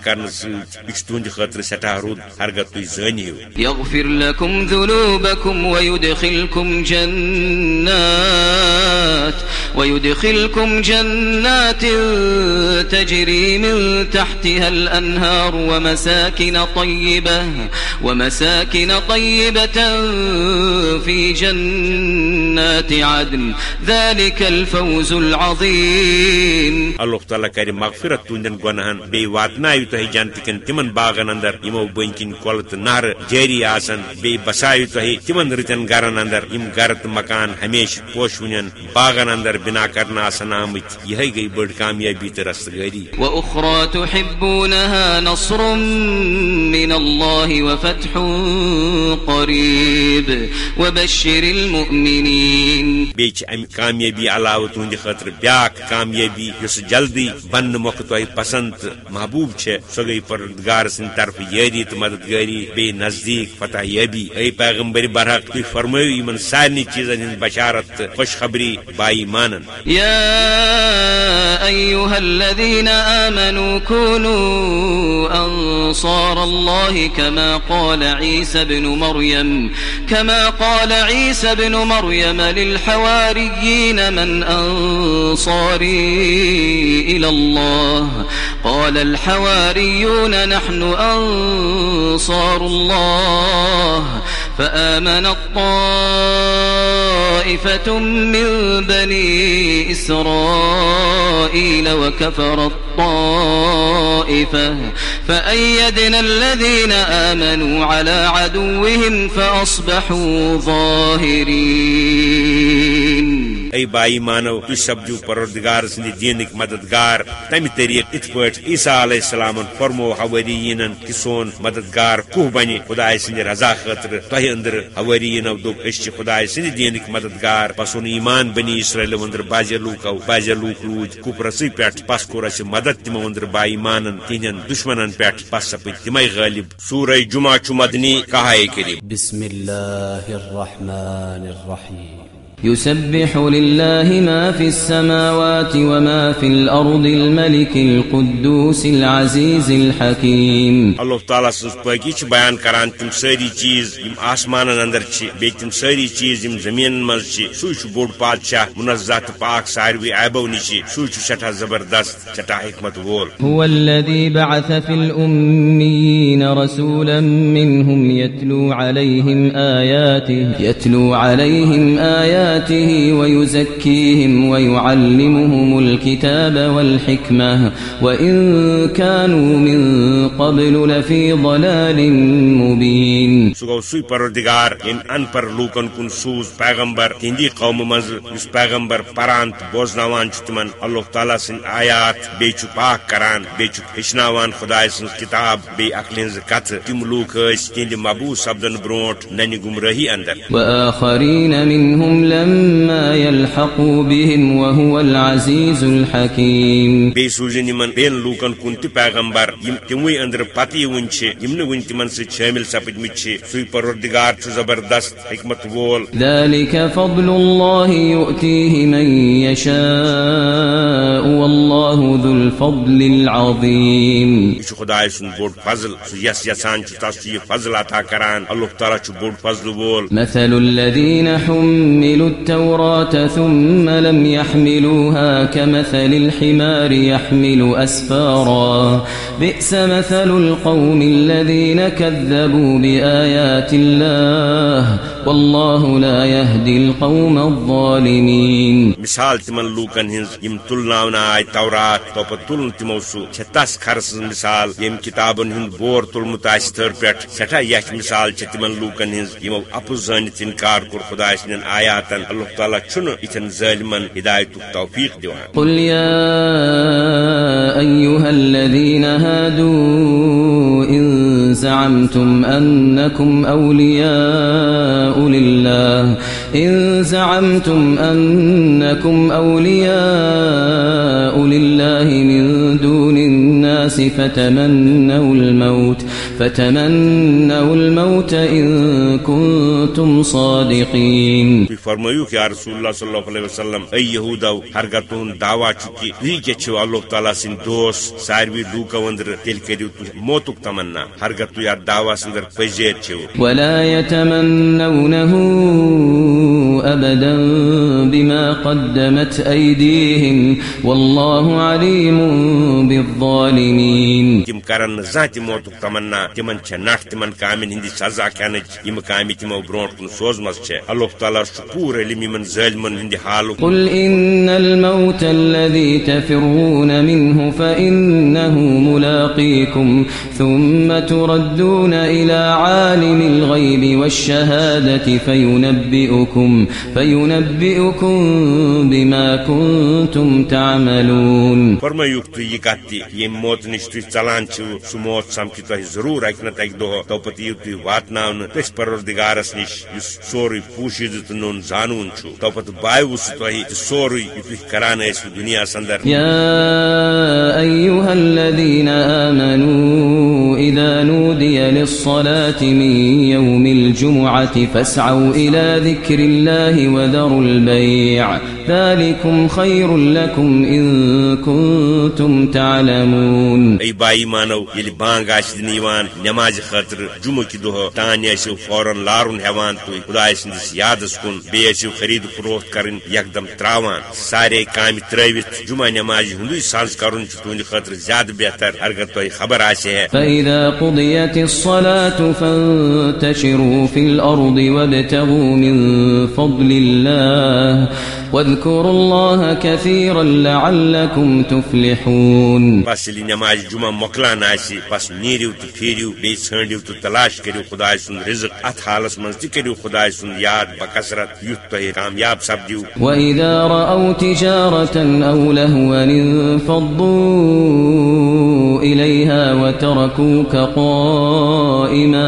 یہ تہند خاطر سٹھاہ رود ہرگہ تھی زانیو يغفر لكم ذنوبكم ويدخلكم جنات ويدخلكم جنات تجري من تحتها الأنهار ومساكن طيبة ومساكن طيبة في جنات عدن ذلك الفوز العظيم اللہ تعالیٰ کر مغفرت تہندین گناہن بی واتنائیو تہ جنت کن تمن باغن اندر یمو بن کن کول تو نہر جاری آسن بی تہ تمن رتن گرن اندر یم گر تو مکان ہمیشہ پوشون باغن اندر بنا کرنا آسان آمت یہ گئی بڑ کامیابی تو رستگاری وأخرى تحبونها نصر من الله وفتح قريب وبشر المؤمنين بیچ ام کامیابی علاوہ تہند خاطر بیاک کامیابی اس جلدی بن تہ پسند محبوب چھ سو گئی پروردگار سن طرف یاری تو مددگاری، بے نزدیک، فتح یابی۔ اے پیغمبر برحق تھی فرمایو یمن سارنی چیزن ہند بشارت تہ خوشخبری بائی مانن يا أيها الذين آمنوا كونوا أنصار الله كما قال عيسى بن مريم كما قال عيسى بن مريم للحواريين من أنصاري إلى الله قال الحواريين الحواريون نحن أنصار الله فآمن الطائفة من بني إسرائيل وكفر الطائفة فأيدنا الذين آمنوا على عدوهم فأصبحوا ظاهرين. اے بائی مانو تھی سپدو پروردگار سند دینک مددگار تمہ طریق ات پہ عیسیٰ علیہ السلام فرمو حورین کہ سون مددگار، کوہ بنہ خدا سند رضا خاطر تہ اندر اوری نو دوپ اس خدا سند دینک مددگار پس اون ایمان بنی اسرائیل اندر بازی لوکو بازی لوک روز کپرسی پیٹ پس کور اس مدد تمو اندر با ایمانن تہندین دشمنن پیٹ پس سپد تمے غالب سورہ جمعہ چھ مدنی کہائے کریم بسم اللہ الرحمن الرحیم يسبح لله ما في السماوات وما في الأرض الملك القدوس العزيز الحكيم. اللہ تعالیٰ سز پاکی چھ بیان کران تم ساری چیز یم آسمان اندر چھ بی تم ساری چیز یم زمین مز چھ سو چھ بوڑ پادشاہ منزہ تہ پاک ساروی عیبو نش سو چھ سٹھا زبردست سٹھا حکمت وول۔ هو الذي بعث في الأميين رسولا منهم يتلو عليهم آياته يتلو عليهم آياته ويزكيهم ويعلمهم الكتاب والحكمة وإن كانوا من قبل لفي ضلال مبين. سو گو سوی پروردگار یم ان پر لوکن کن سوز پیغمبر تہندی قوم مز اس پیغمبر پران تو بوزناوان چھ تمن اللہ تعالیٰ سن آیات بی چھ پاک کران بی چھ ہچناوان خدای سن کتاب بی عقلین ز کت تم لوک اس تہند مبوس سبدن برونٹ ننی گمراہی اندر۔ وآخرين منهم لما يلحقوا بهم وهو العزيز الحكيم. بی سوزن یمن بین لوکن کن تہ پیغمبر یم تموی اندر پتہ ون چھ یم نہ ون تمن س شامل سپدمت چھ سوی پروردگار چھ زبردست حکمت وول. ذلك فضل الله يؤتيه من يشاء والله ذو الفضل العظيم. چھ خدای سن بوڑ فضل چھ تس چھ یہ فضل عطا کران اللہ تعالیٰ چھ بوڑ فضل وول. مثل الذين حملوا التوراة ثم لم يحملوها كمثل الحمار يحمل أسفارا. بئس مثل القوم الذين كذبوا بآيات الله والله لا يهدي القوم الظالمين مثال تمن لوکن ہنز یم تلناون آئی تورات تو پت تلن تمو سو چھ تس خرس مثال یم کتابن ہند بور تلمت آس تھر پہ سٹھا یچ مثال چھ تمن لوکن ہنز یمو اپز زانت انکار کور خدا سن آیاتن اللہ تعالیٰ چھن اتن ظالمن ہدایت توفیق دیوان۔ قل يا أيها الذين هادوا إن زعمتم أنكم أولياء لله. إن زعمتم أنكم أولياء لله من دون الناس فتمنوا الموت. فتمنوا الموت إن كنتم صادقين. فرمایو کہ رسول اللہ صلی اللہ علیہ وسلم اے یہودو ہرگہ تہن دعویٰ چھ کہ تھی چھو اللہ تعالیٰ سن دوست ساروی لوکو اندر تیل کریو موتک تمنا ہرگہ تو یا دعویٰ سندر پزیر چھو ولا يتمنونه أبدا بما قدمت أيديهم والله عليم بالظالمين. الظالمين تم کرن تہ موتک تمنا تمن نٹ تمن کامن ہندی سزا کھینچ یم کام تمو برونٹ کن سوزمس چھ اللہ تعالیٰ پور علم یمن ظالمن ہندی حال قل إن الموت الذي تفرون منه فإنه ملاقيكم ثم تردون إلى عالم الغيب والشهادة فينبئكم, فينبئكم بما كنتم تعملون۔ تو یہ کت تہ یم موت نش تھی ژلان چھو سہ موت سمکھ تہ ضرور ضرور اکہ نتہ اکہ دہ توپت یو تھی واتناون تس پروردگارس نش یس سوری پوشید تو نون زانون چھو توپت بایو سہ تہ سوری تھی کران اس دنیا اندر۔ يا أيها الذين آمنوا إذا نودي للصلاة من يوم الجمعة فاسعوا إلى ذكر الله وذروا البيع ذلكم خير لكم إن كنتم تعلمون. ای بائی مانو یل بانگ آس دن یوان نماز خاطر جمعہ کی دہ تان ٲسِو فوراً لارن ہیوان تُہۍ خدائے سٕنٛدِس یادس کُن بیٚیہِ ٲسِو خرید فروخت کرٕنۍ یکدم تراوان. سارے کامہِ ترٲوِتھ جمعہ نماز ہُنٛدُے ساز کرُن چھُ تُہنٛدِ خٲطرٕ زیادٕ بہتر اگر تۄہہِ خبر آسہِ ہے. فإذا قضيت الصلاة فانتشروا في الأرض وابتغوا من فضل الله واذكروا الله كثيرا لعلكم تفلحون. بس ییٚلہِ نماز جمعہ مۄکلان آسہِ بس نیٖرِو تہٕ پھیٖرِو بیٚیہِ ژھٲنٛڈِو تہٕ تلاش کٔرِو خداے سُنٛد رزق اتھ حالس منٛز تہِ کٔرِو خداے سُنٛد یاد بکثرت یُتھ تۄہہِ کامیاب سپدِو وإذا رأوا تجارة أو لهوا انفضوا إليها وتركوك قائما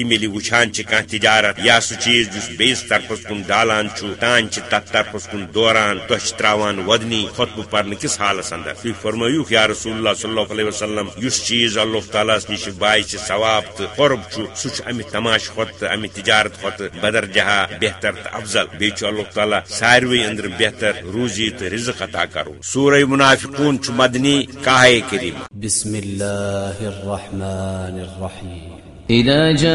تم ییٚلہِ وٕچھان چھِ کانٛہہ تجارت۔ یا سُہ چیٖز یُس بیٚیِس طرفس کُن ڈالان تان چھِ طرفس کُن دوران تۄہہِ چھِ تراوان وۄدنی خۄطبہٕ پرنہٕ کِس حالس اندر تُہۍ فرمٲیوٗکھ یا رسول اللہ صلی اللہ علیہ وسلم، یُس چیٖز اللہ تعالیٰ ہس نِش باے چھِ ثواب تہٕ قۄرب چھُ سُہ چھُ امہِ تماش کھۄتہٕ تہٕ امہِ تجارت کھۄتہٕ بدر جہا بہتر تہٕ افضل۔ بیٚیہِ چھُ اللہ تعالیٰ ساروٕے أنٛدرٕ بہتر روزی تہٕ رزق عطا کرُن سورہ منافقون چھُ مدنی کاہے کریم۔ بسم الله الرحمن الرحيم إذا جاءك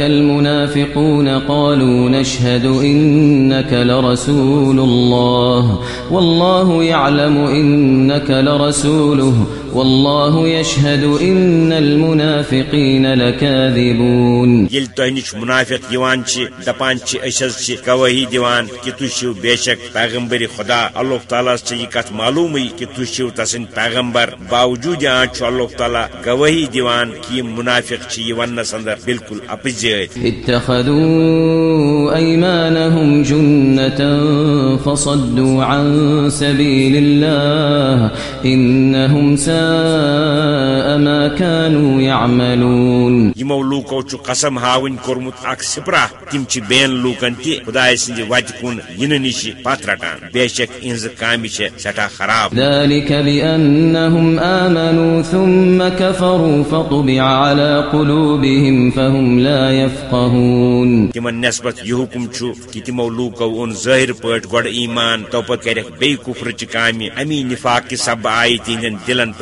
المنافقون قالوا نشهد إنك لرسول الله والله يعلم إنك لرسوله والله يشهد إن المنافقين لكاذبون. یل تہ نش منافق یوان چھ دپان چھ حظ چھ گواہی دیوان کہ تُہۍ چھِو بے شک پیغمبر خدا۔ اللہ تعالیٰ چھ یہ کت معلومٕے کہ تُہۍ چھِو تسٕنٛدۍ پیغمبر۔ باوجود یان چھ اللہ تعالیٰ گواہی دیوان کہ منافق چھ یہ ونس اندر بالکل اپزیت۔ اتخذوا أيمانهم جنة فصدوا عن سبيل الله إنهم ساء ما كانوا يعملون یمو لوکو چھ قسم ہاون کورمت اک سپرا تم چھ بین لوکن تہ خدائے سند نش پت رٹان بے شک انز چھ سٹھا خراب. ذلك بأنهم آمنوا ثم كفروا فطبع على قلوبهم فهم لا يفقهون. تمن نسبت حکم چھ کہ تمو لوکو اون ظاہر پٹ گۄڈٕ ایمان توپت کرک بی کفر چہ کامہ امی نفاق کی سب آئی تہندین دلن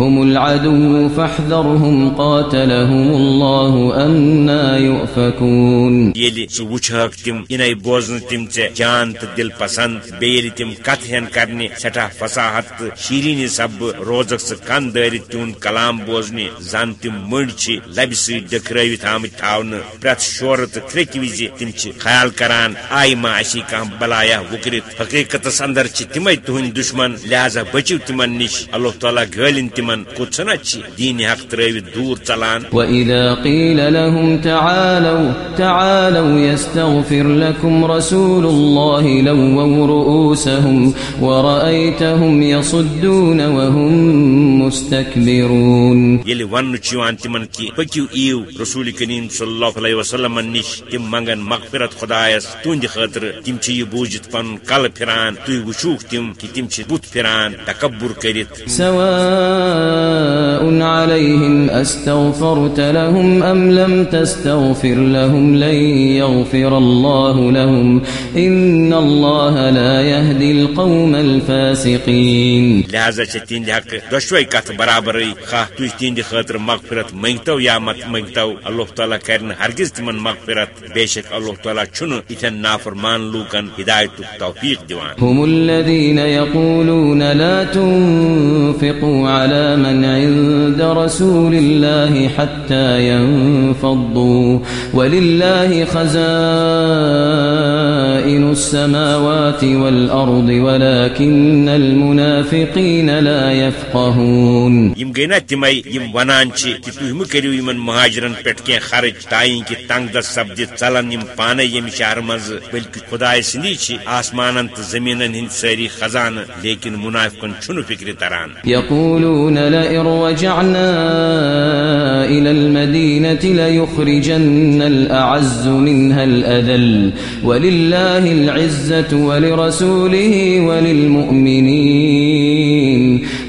هم العدو فاحذرهم قاتلهم الله أنا يؤفكون. ییٚلہِ ژٕ وٕچھہکھ تِم یِنَے بوزنہٕ تِم ژےٚ جان تہٕ دل پسند، بیٚیہِ ییٚلہِ تِم کتھ ہٮ۪ن کرنہِ سٮ۪ٹھاہ فصاحت تہٕ شیٖریٖنہِ سببہٕ روزکھ ژٕ کن کلام بوزنہِ، زن تِم مٔنڈۍ چھِ لبہِ سۭتۍ ڈٔکھرٲوِتھ آمٕتۍ تھاونہٕ، پرٛٮ۪تھ شورٕ تہٕ کھرٛیکہِ وِزِ تِم خیال کران، آیہِ ما اسی کانٛہہ بلایا وُکرِتھ، حقیٖقتس اندر چھِ تِمے تُہنٛدۍ دُشمن، لہذا بٔچِو تِمن نِش، اللہ تعالیٰ گٲلِن تِمن کُژھنا چھِ دیٖنہِ حق ترٲوِتھ دوٗر ژلان وإذا قيل لهم تعالوا تعالوا يستغفر لكم رسول الله لووا رؤوسهم ورأيتهم يصدون وهم مستكبرون۔ ییٚلہِ وننہٕ چھُ یِوان تِمن کہِ پٔکِو ایو رسول کریم صلی اللہ علیہ وسلم نِش تِم منگن مغفرت خدایس تُہنٛدِ خٲطرٕ تِم چھِ یہِ بوٗزِتھ پنُن کلہٕ پھران تُہۍ وٕچھوُکھ تِم کہِ تِم چھِ بُتھ پھران تکبُر سواء عليهم أستغفرت لهم أم لم تستغفر لهم لن يغفر الله لهم. إن الله لا يهدي القوم الفاسقين. لہذا تہند حق دشوے کت برابر خا تھی تہند خاطر مغفرت منگتو یا مت منگتو اللہ تعالیٰ کر ہرگز تمن مغفرت. بے شک اللہ تعالیٰ چھن اتن نافرمان لوکن ہدایت توفیق دیوان. هم الذين يقولون لا تنفقوا على من عند رسول الله حتى ينفضوا. ولله خزائن السماوات والأرض ولكن المنافقين لا يفقهون. یم گئی نا تمے یم ونان چھ کہ تھی مہرو ان مہاجرن پہ کی خرچ تائیں کہ تنگ دس سپد ثلان یم پانے یم شہر مز بلکہ خدا سندی چھ آسمان تو زمین ہند ساری خزانہ لیکن منافقن چھن فکر تران. يقولون لئن رجعنا إلى المدينة ليخرجن الأعز منها الأذل ولله العزة ولرسوله وللمؤمنين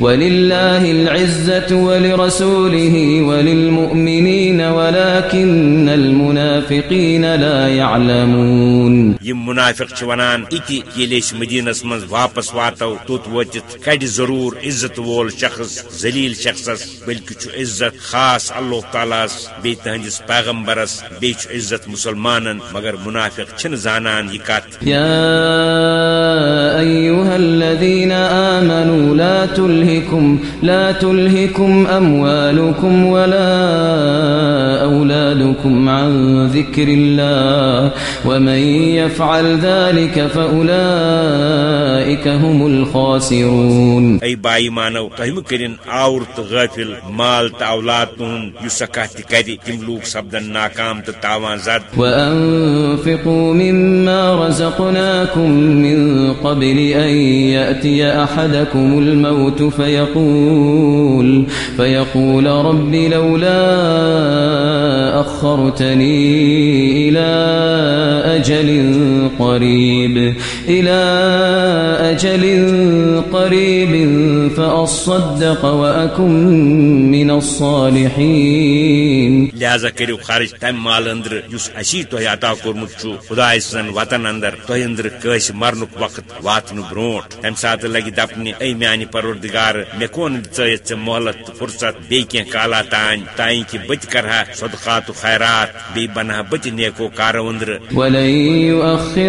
ولله العزة ولرسوله وللمؤمنين ولكن المنافقين لا يعلمون یم منافق چھ ونان اتی یل مدینس من واپس واتو، توت وتت کڑ ضرور، عزت وول شخص ذلیل شخصس بلکہ چھ عزت خاص اللہ تعالیٰ بی تہندس پیغمبرس بی چھ عزت مسلمانن مگر منافق چھن زانان یہ کت يا أيها الذين آمنوا لا تلهكم لا تلهكم أموالكم ولا أولادكم عن ذكر الله ومن يفعل ذلك فأولئك هم الخاسرون۔ مانو آور تو غافل، مال تو اولاد تہن یس کت کر تم لوگ سپدن ناکام تو تاوان زد۔ وأنفقوا مما رزقناكم من قبل أن يأتي أحدكم الموت فيقول فيقول رب لولا أخرتني إلى أجل قريب إلى أجل قريب فأصدق وأكن من الصالحين. لہذا کرو خرچ تم مال اندر اس اسی تہ عطا کورمت چھو خدا سن وطن اندر تہ اندر کس مرنک وقت واتن برونٹ تم سات لگی دپنہ اے میانی پروردگار مے کون ژے مہلت فرصت بی کی کالا تان تائیں کہ بت کرہا صدقات و خیرات بی بنہا بت نیکو کارو اندر۔ ولن يؤخر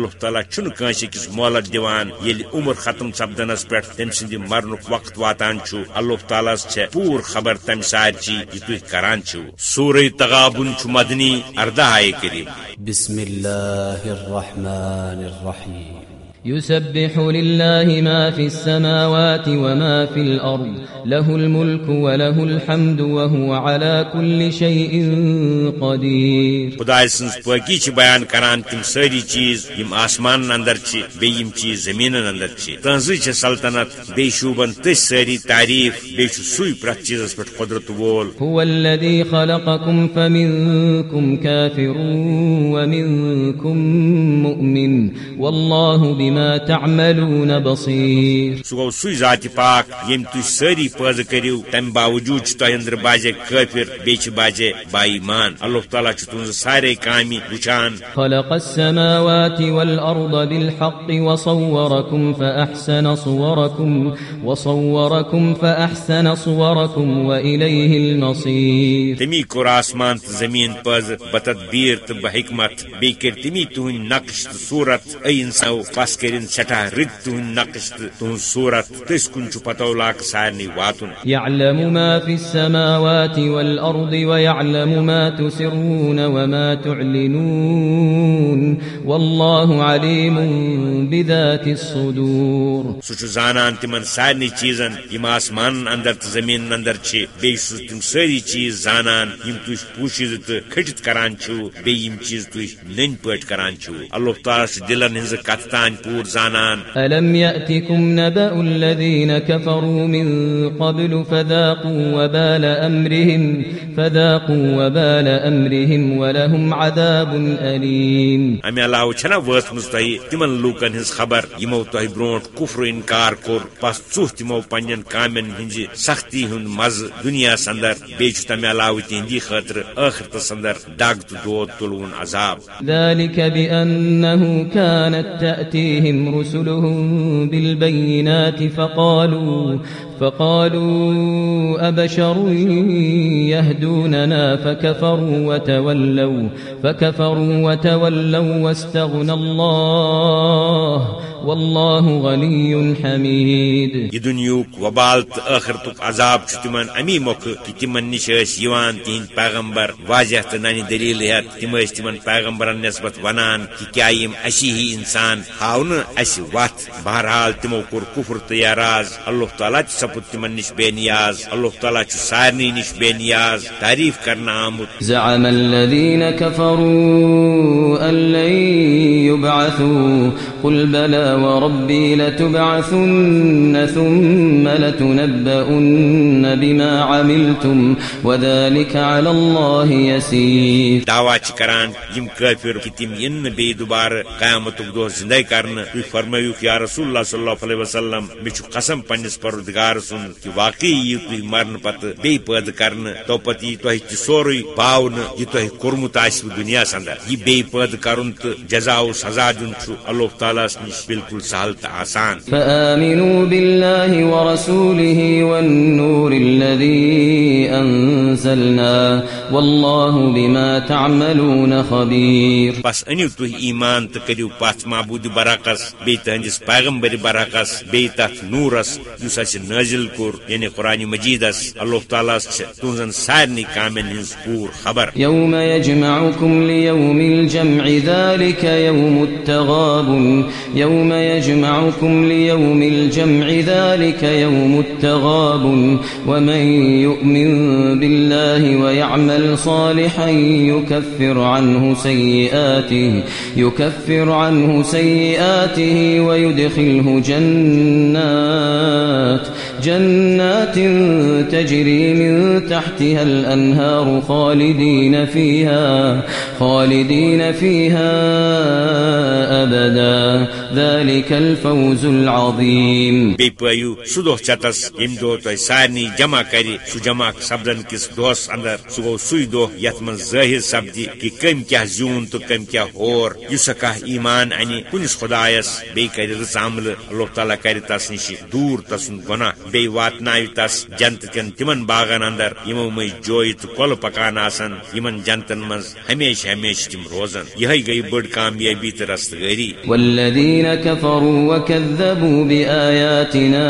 اللہ تعالیٰ چھن کنس اکس مولت دیوان یل عمر ختم سپدنس پہ تم سند مرنک وقت واتان اللہ تعالیٰ چھ پور خبر تم سارچی یہ تھی کران سورہ تغابن چھ مدنی اردہ آئے کریم بسم اللہ الرحمن الرحیم۔ يسبح لله ما في السماوات وما في الأرض له الملك وله الحمد وهو على كل شيء قدير. خدا سنز پاکی چھ بیان کران تم ساری چیز یم آسمان اندر چھ بی یم چیز زمین اندر چھ. تنزی چھ سلطنت بی شوبن تس ساری تعریف بی چھ سوی پرت چیزس پٹ قدرت وول. هو الذي خلقكم فمنكم كافر ومنكم مؤمن والله بما تعملون بصير. سہ گو سی ذات پاک یم تھی ساری پٲزٕ کٔرِو تمہ باوجود چھ تۄہہِ اندر باجے بیٚیہِ چھِ باجے با ایمان. اللہ تعالیٰ چھُ تُہنٛز سارے کامہِ وٕچھان خلق السماوات والأرض بالحق وصوركم فأحسن صوركم وصوركم فأحسن صوركم وإليه المصير. تمی کوٚر آسمان تہٕ زمیٖن پٲزٕ بتدبیٖر تہٕ بحکمت. بیٚیہِ کٔرۍ تمی تُہنٛدۍ نقش صوٗرت اے انسانو پس کٔرِن سٮ۪ٹھاہ رٕتۍ تُہنٛدۍ نقش تہٕ تُہنٛز صوٗرت تٔسۍ کُن پتو لاکھ سارنٕے واتُن يعلم ما في السماوات والأرض ويعلم ما تسرون وما تعلنون۔ والله عليم بذات الصدور۔ سہ چھ زانان تمن سارنٕے چیزن یم آسمان اندر تو زمین اندر چھ چھ تم سٲری چیز زانان یم تُہۍ پوشیدہ تہٕ کھٹت کران چھو بیٚیہِ یم چیز تُہۍ نٔنۍ پٲٹھۍ کران چھو۔ اللہ تعالیٰ دلن ہنٛز کتھ تان پور زانان. ألم يأتكم نبأ الذين كفروا من قبل فذاقوا وبال أمرهم فذاقوا وبال أمرهم ولهم عذاب أليم. امہ علاوہ چھنا وٲژمٕژ تۄہہِ تِمن لوٗکن ہٕنٛز خبر. یِمو تۄہہِ برونٛٹھ کُفر انکار کوٚر پس ژوٚہ تِمو پننٮ۪ن کامٮ۪ن ہٕنٛزِ سختی ہُنٛد مزٕ دُنیاہس انٛدر بیٚیہِ چھُ تمہِ علاوٕ تِہنٛدی خٲطرٕ ٲخرتس انٛدر دگ تہٕ دود تُلوُن عذاب. ذلك بأنه كانت تأتيهم رسلهم بالبينات فقالوا فقالوا أبشر يهدوننا فكفروا وتولوا فكفروا وتولوا واستغنى الله والله غني حميد. یہ دنیوک وبال عذاب چھُ تِمن امی موقع کہ تِمن نِش ٲسۍ یِوان تِہنٛدۍ پیغمبر واضح تہٕ ننہِ دلیل ہٮ۪تھ تِم ٲسۍ تِمن پیغمبرن نسبت ونان کہ کیا یِم اسی ہی انسان ہاو نہٕ اَسہِ وتھ۔ بہرحال تِمو کوٚر کُفر تہٕ اللہ تعالیٰ سپُد تِمن نِش بے نیاز اللہ تعالیٰ چھُ سارنٕے نِش بے نیاز تعریف کرنہٕ آمُت۔ زعم الذين كفروا أن لن يبعثوا قل بلى وربي لتبعثن ثم لتنبؤن بما عملتم وذلك على الله يسير۔ دعوا کران یم کافر کہ تم ین نہٕ بیٚیہِ دوبارٕ قیامتُک دۄہ زندے کرنہٕ تُہۍ فرمٲیوُکھ یا رسول اللہ صلی اللہ علیہ وسلم مےٚ چھُ قسم پننس پروردگار سُنٛد کہ واقعی یِیو تُہۍ مرنہٕ پتہٕ بیٚیہِ پٲدٕ کرنہٕ تو پتہٕ یی تۄہہِ تہِ سورُے باونہٕ یہِ تۄہہِ کوٚرمُت آسوٕ دُنیاہس انٛدر یہِ بیٚیہِ پٲدٕ کرُن تہٕ جزا و سزا چھُ اللہ تعالیٰ نِش بالکل سہل تہٕ آسان۔ فآمنوا بالله ورسوله والنور الذي أنزلنا والله بما تعملون خبير بس انیو تُہۍ ایمان تہٕ کٔرِو پتھ معبوٗد برعکس بیٚیہِ تہنٛدِس پیغمبر برعکس بیٚیہِ تتھ نوٗرس یُس اسہِ نٲزِل کوٚر یعنی قرآن مجیدس اللہ تعالیٰ چھِ تُہنٛزن سارنٕے کامٮ۪ن ہٕنٛز پوٗر خبر يوم يجمعكم ليوم الجمع ذلك يوم التغاب يوم يجمعكم ليوم الجمع ذلك يوم التغاب ومن يؤمن بالله ويعمل صالحا يكفر عنه سيئاته يكفر عنه سيئاته ويدخله جنات جنات تجري من تحتها الأنهار خالدين فيها خالدين فيها أبدا ذلك الفوز العظيم بیٚیہِ پٲیو سُہ دۄہ چتس ییٚمہِ دۄہ تۄہہِ سارنٕے جمع کرِ سُہ جمع سپدن کِس دۄہس انٛدر سُہ گوٚو سُے دۄہ یتھ منٛز ظٲہر سپدِ کہ کٔمۍ کیٛاہ زیوٗن تہٕ کٔمۍ کیٛاہ ہور یُس کانٛہہ ایمان انہِ کُنِس خۄدایس بیٚیہِ کرِ رٕژ عملہٕ اللہ تعالیٰ کرِ تس نِش دوٗر تسُنٛد گۄناہ بیٚیہِ واتناوِ تس جنت کٮ۪ن تِمن باغن انٛدر یِمو منٛز جویہِ تہٕ کۄلہٕ پکان آسن یِمن جنتن منٛز ہمیشہِ ہمیشہِ تِم روزن یِہے گٔیہِ بٔڑ کامیٲبی تہٕ رستگٲری والذين كفروا وكذبوا بآياتنا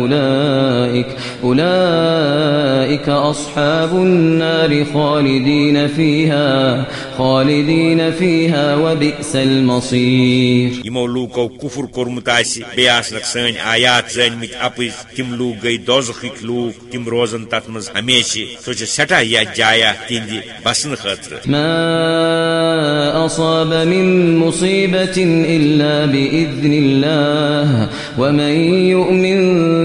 أولئك أولئك أصحاب النار خالدين فيها خالدين فيها وبئس المصير. یمو لوکو کفر کورمت آسہِ بیٚیہِ آسنکھ سٲنۍ آیات زٲنمٕتۍ اپٕز تِم لوٗکھ گٔیہِ دوزخٕکۍ لوٗکھ تِم روزن ہمیشہِ سۄ چھِ سٮ۪ٹھاہ یتھ جایا تِہنٛدِ بسنہٕ خٲطرٕ ما أصاب من مصيبة إلا بإذن الله ومن يؤمن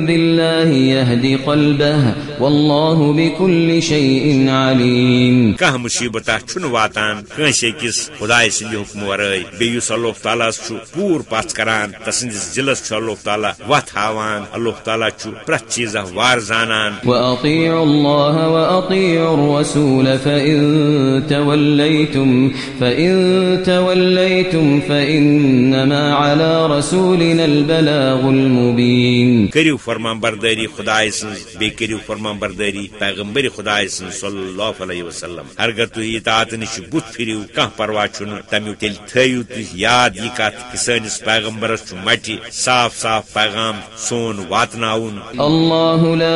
بالله يهدي قلبه والله بكل شيء عليم کانٛہہ مُصیبتہ چھُنہٕ واتان کٲنٛسہِ أکِس خداے سٕنٛدِ حُکمہٕ ورٲے۔ بیٚیہِ یُس اللہ تعالیٰ چھُ پوٗرٕ پژھ کران تسٕنٛدِس دِلس چھُ اللہ تعالیٰ وتھ ہاوان۔ اللہ تعالیٰ چھُ پرٛٮ۪تھ چیٖزہ وار زانان۔ وأطيعوا الله وأطيعوا الرسول فإن توليتم فإن توليتم فإنما على رسولنا البلاغ المبين۔ کٔرِو فرمان بردٲری خداے سٕنٛز بیٚیہِ کٔرِو فرمان بردٲری پیغمبر خداے سٕنٛز صلی اللہ علیہ وسلم. اگر تُہۍ اطاعت نِش بُتھ پھِرِو کانٛہہ پرواہ چھُنہٕ تمیُک تیٚلہِ تھٲیِو تُہۍ یاد یہِ کتھ کہِ سٲنِس پیغمبرس چھُ مٹہِ صاف صاف پیغام سون واتناوُن الله لا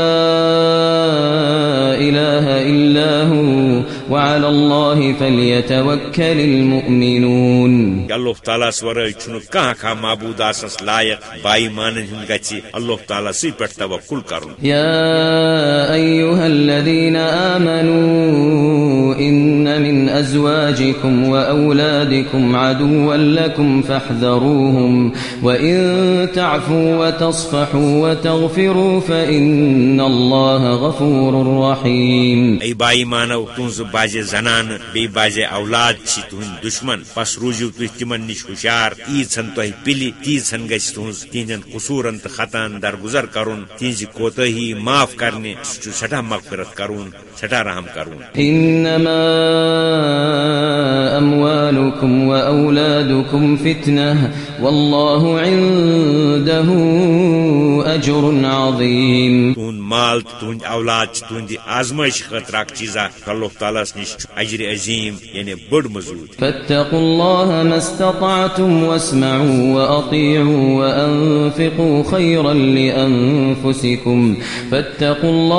إله إلا هو وعلى الله فليتوكل المؤمنون. کہ اللہ تعالیٰ ورٲے چھُنہٕ کانٛہہ کانٛہہ معبوٗد آسنس لایق بائی مانن ہُنٛد گژھِ اللہ تعالیٰ سٕے پٮ۪ٹھ توکُل کرُن. يا أيها الذين آمنوا إن من أزواجكم وأولادكم عدوا لكم فاحذروهم وإن تعفوا وتصفحوا وتغفروا فإن الله غفور رحيم اي بائی مانو تہذ باجے زنان بی باجے اولاد چھ تہند دشمن. پس روزو تھی تمن نش ہوشیار ایژن تہ پلی تیژن گھ تہذ تہندین قصورن تو خطان درگزر کرن تہذ کوتہی معاف کرنے سہ سٹھا مغفرت کرون سٹھا رحم کرون إنما أموالكم وأولادكم فتنة والله عنده أجر عظيم تہند مال تہند اولاد تہند آزمائش خاطر اخ چیزا اللہ تعالیٰ نش اجر عظیم یعنی بڑ مزود۔ فاتقوا الله ما استطعتم واسمعوا وأطيعوا وأنفقوا خيرا لأنفسكم فاتقوا الله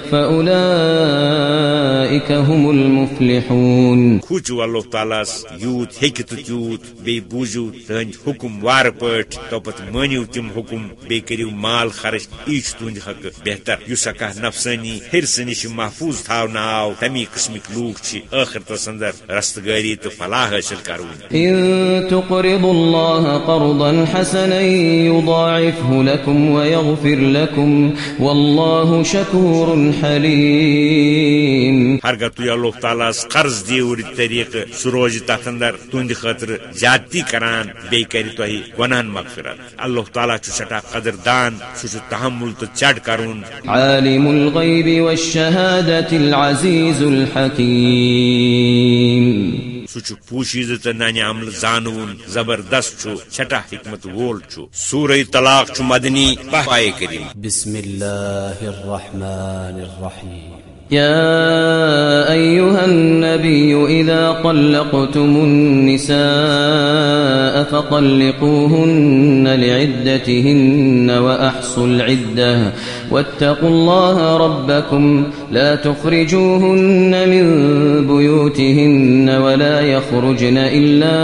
فأولئك هم المفلحون کھوچو اللہ تعالیٰ یوت ہیکہ تو تیوت بی بوزو تہند حکم وار پٹ تو پت مانیو تم حکم بی کریو مال خرچ ایچ تہند حق بہتر یس اکا نفسانی حرس نش محفوظ تھاون آو تمی قسمک لوگ چھ آخرتس اندر رستگاری تو فلاح حاصل کرون إن تقرضوا الله قرضا حسنا يضاعفه لكم ويغفر لكم والله شكور حليم ہرگہ تھی اللہ تعالیٰ قرض دیو طریقہ سہ روز تر اندر تہند خاطر زیادتی کران بی کر تہ گناہن مغفرت. اللہ تعالیٰ چھ سٹھا قدردان سہ تحمل تو چڑ کرون. عالم الغيب والشهادة العزيز الحكيم سہ پوشیز تو نانہ عمل زانون، زبردست چھ سٹھا حکمت وول سورہ طلاق چھ مدنی پائے کریم۔ بسم الله الرحمن الرحيم يا أيها النبي إذا طلقتم النساء فطلقوهن لعدتهن وأحصوا العدة واتقوا الله ربكم لا تخرجوهن من بيوتهن ولا يخرجن إلا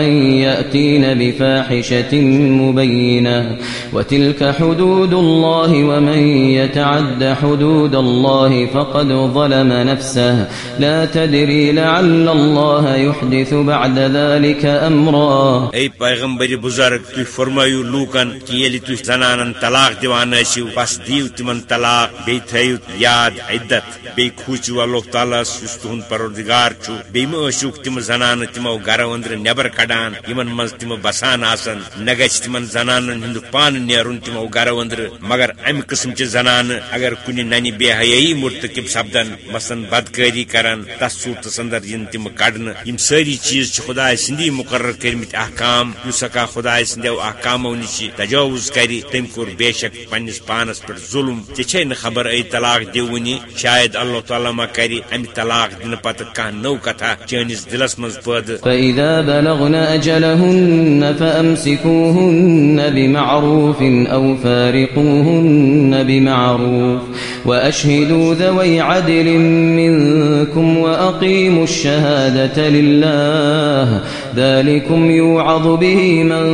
أن يأتين بفاحشة مبينة وتلك حدود الله ومن يتعد حدود الله فقد ظلم نفسه لا تدري لعل الله يحدث بعد ذلك أمرا اے پیغمبر بزرگ تھی فرمایو لوکن کہ یل تھی زنانن طلاق دیوان ٲسِو بس دیو تمن طلاق بی تھیو یاد عدت بی کھوچو اللہ تعالیٰ یس تہد پروردگار چھو بی مہ ٲسِو تم زنان تمو گرو اندر نبر کڑان یمن مز تم بسان آسن نہ گژھِ تمن زنانن ہند پان نیرن تمو گرو اندر مگر امہ قسم چہ زنان، اگر کنہ ننہ بے حیائی مرتکب سپدن مثلاً بدکاری کران تس صورتس اندر ین تم کڑن یم ساری چیز چھ خدا سندی مقرر کرمت احکام یس ہکا خدا سندو احکامو نش تجاوز کری تم کور بے شک پنس پانس پہ ظلم ژے نہ خبر اے طلاق دیونی شاید اللہ تعالیٰ ما کری امہ طلاق دن پتہ کانٛہہ نو کتھا چٲنِس دلس منٛز پٲدٕ فإذا بلغن أجلهن فأمسكوهن بمعروف أو فارقوهن بمعروف وأشهدوا ذوي عدل منكم وأقيموا الشهادة لله ذلكم يوعظ به من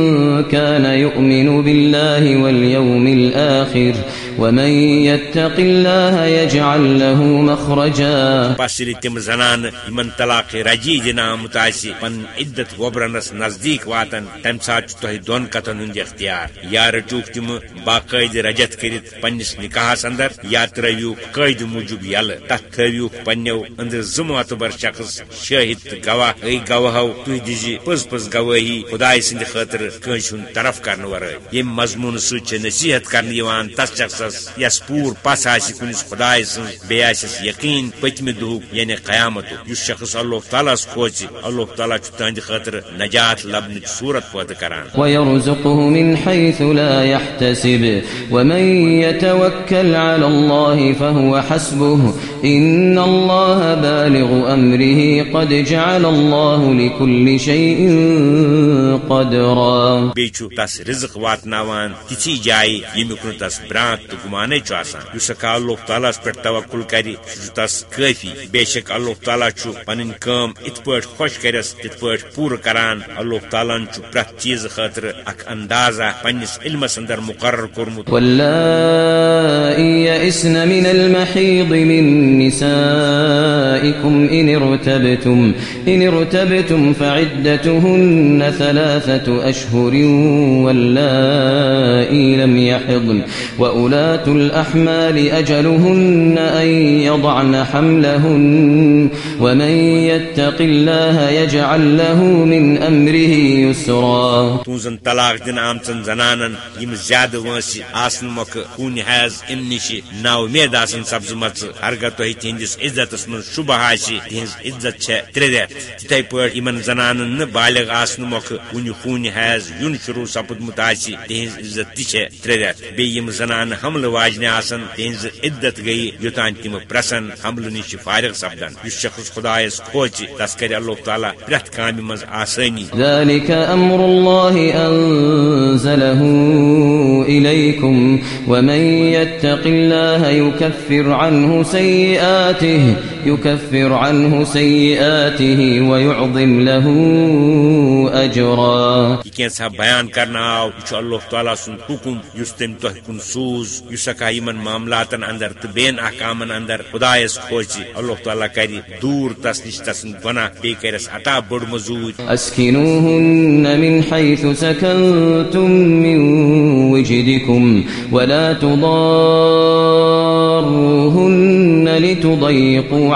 كان يؤمن بالله واليوم الآخر ومن يتق الله يجعل له مخرجا. بس تم زنان یمن طلاق رجی دن آمت پن عدت وبرنس نزدیک واتن تمہ سات تہ دون کتن ہند اختیار. یا رٹوک تم باقاعدہ رجت کرت پنس نکاحس اندر یا تروک قید موجود یل. تت تھوک پنو اندر زٕ معتبر شخص شاہد گواہ اے گواہو تھی دزی پز پز گواہی خدائے سند خاطر کنس ہند طرف کرنے ورائے یم مضمون سۭتۍ چھِ نصیحت کرنے یوان تس شخصس یس پور پس آسہِ کُنس خدائے بیٚیہِ آسٮ۪س یقیٖن پٔتمہِ دۄہُک یعنی قیامتُک یُس شخص اللہ تعالیٰ ہس کھوژِ اللہ تعالیٰ تہنٛدِ خٲطرٕ نجات لبنٕچ صوٗرت پٲدٕ کران۔ ويرزقه من حيث لا يحتسب۔ ومن يتوكل على الله فهو حسبه۔ إن الله بالغ أمره قد جعل الله لكل شيء قدرا۔ بیٚیہِ چھُ تس رزق واتناوان تِژھی جایہِ ییٚمیُک نہٕ تس برانٛت تہٕ گمانے اس اللہ تعالیٰ پہ توکل کر تس کافی۔ بے شک اللہ تعالیٰ پن کام ات پہ خوش کرس تت پہ پور کران۔ اللہ تعالیٰ پریت چیز خاطر اخ اندازہ پنس علمس اندر مقرر کورمت يئسن من المحيض من نسائكم إن ارتبتم, إن ارتبتم فعدتهن ثلاثة أشهر واللائي لم يحضن وأولئك وأولاة الأحمال أجلهن أن يضعن حملهن ومن يتق الله يجعل له من أمره يسرا تونزن طلاق دن آمتن زنانن يم زيادة وانسي آسن موقع خون حاز ام نش نا امید آسن سپزمت ہرگہ تہ تہندس عزت من شبہ آہ تہذ عزت ترے رت تتھے پہ ان زنان بالغ آسن موقع کن خون حیض یون شروع سپدمت آہ تہذ عزت تہ ترے رت بیم زنان هم حمل واجنہ آسن تہذ عدت گئی، یوتان تم پرسن حمل نش فارغ سپدان اس شخص خدائس کھوچ، تس کر اللہ تعالیٰ پریت کام مز آسانی ذلك امر الله انزله اليكم ومن يتق الله يكفر عنه سيئاته يكفر عنه سيئاته ويعظم له اجرا کینسا بیان کرنا آو یہ اللہ تعالیٰ سن حکم اس تم تہ کن سوز اس ان معاملاتن اندر تو بین احکامن اندر خدایس کھوچ اللہ تعالیٰ کر دور تس نش تسن گناہ بی کرس عطا بڑ مزود اسكنوهن من حيث سكنتم من وجدكم ولا تضاروهن لتضيقوا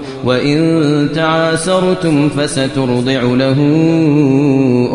وإن تعاسرتم فسترضع له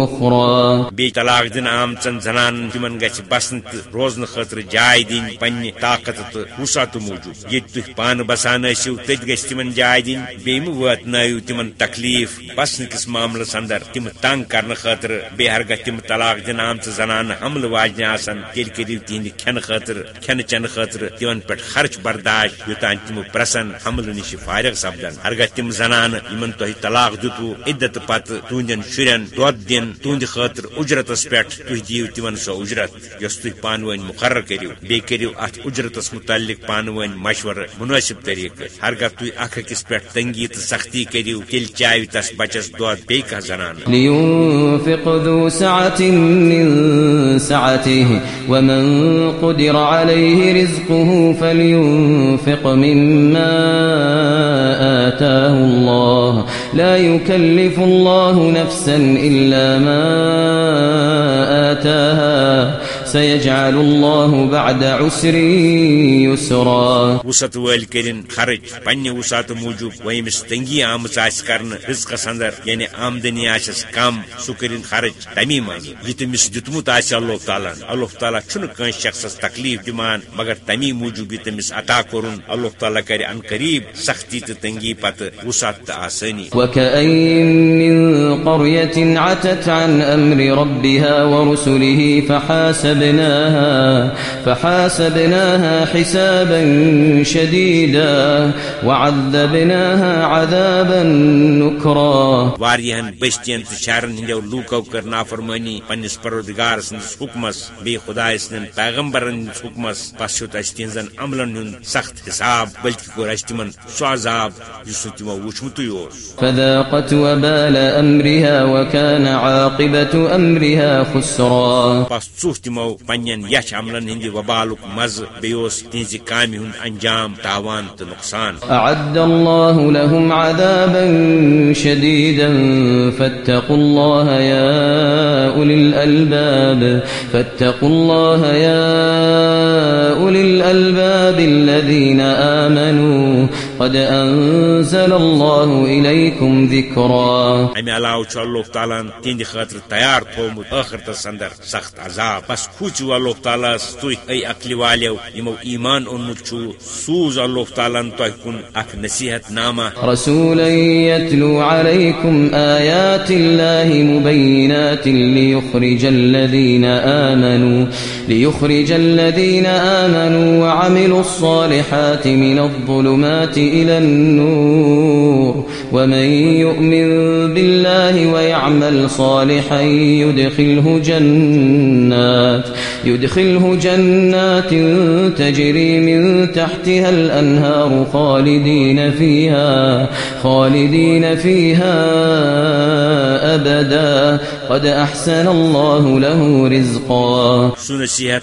أخرى بی طلاق دن آمچن زنان تمن گھ بسن روزن خاطر جائے دن پنہ طاقت وسعت موجود۔ یہ تھی پان بسان ٲسِو تت گژھِ تمن جائے دن بیم واتنٲیِو تمن تکلیف۔ بسن کس معاملس اندر تم تنگ کرنے خاطر بی ہر گھ تم طلاق دن آمچ زنان حمل واجنہ آسن۔ تیل کٔرِو تہندِ کھٮ۪نہٕ خاطر کھٮ۪نہٕ چٮ۪نہٕ خاطر تمن پٮ۪ٹھ خرچ برداشت۔ یوتان تم پرسن، حمل نش فارغ سپدن۔ ہرگہ تم زنان یمن تہ طلاق دتو عدت پتہ تہندین شرین، دود دن تہند خاطر اجرتس پہ تھی دیو تمن سو اجرت، یس تھی پان ون مقرر کرو بی کرو ات اجرتس متعلق پان ون مشور مناسب طریقہ۔ ہرگہ تھی اخ اکس پہ تنگی تو سختی کرو تیل چاو تس بچس دود بی کہ زنان۔ لينفق ذو سعة من سعته ومن قدر عليه رزقه فلينفق مما آه آتاه الله. لا يكلف الله نفسا إلا ما آتاها. سيجعل الله بعد عسر يسرا. وسط ول کرن خرچ پنہ وسات موجود ویمس تنگی آمت آس کرن رزقس اندر یعنی آمدنی آسس کم کرن خرچ تمی من یہ تمس دتمت آس اللہ تعالیٰ اللہ تعالیٰ چھ کن شخص تکلیف دمان مگر تمی موجود. یہ تمس عطا کورن اللہ تعالیٰ کر ان قریب سختی تو تنگی وسعت تو آسانی وكأين من قرية عتت عن أمر ربها ورسله فحاسبناها فحاسبناها حسابا شديدا وعذبناها عذابا نكرا. واریہن بستین تو شہرن ہندو لوکو کر نافرمانی پنس پروردگار سندس حکمس بی خدا سن پیغمبرن حکمس اس تہذن عملن ہند سخت حساب بلکہ کور اس تمن سو عذاب یس تمو وچمتوی اوس فذاقت وبال أمرها وكان عاقبة أمرها خسرا. پس ژوہ تمو پنن یچھ عملن ہند وبالک مز، بیوس تہذ کامہ ہند انجام، تاوان تو نقصان۔ أعد الله لهم عذابا شديدا، فاتقوا الله يا أولي الألباب، فاتقوا الله يا أولي الألباب الذين آمنوا. قد أنزل الله إليكم ذكرا. امہ علاوہ چھ اللہ تعالیٰ تہند خاطر تیار تھومت ٲخرتس اندر سخت عذاب بس کھوچو اللہ تعالیٰ تھی اے عقل والیو یمو ایمان اونمت چھو سوز اللہ تعالیٰ تہ کن اخ نصیحت نامہ رسولا يتلو عليكم آيات الله مبينات ليخرج الذين آمنوا ليخرج الذين آمنوا وعملوا الصالحات من الظلمات إلى النور ومن يؤمن بالله ويعمل صالحا يدخله جنات يدخله جنات تجري من تحتها الأنهار خالدين فيها خالدين فيها أبدا. قد أحسن الله له رزقا. سو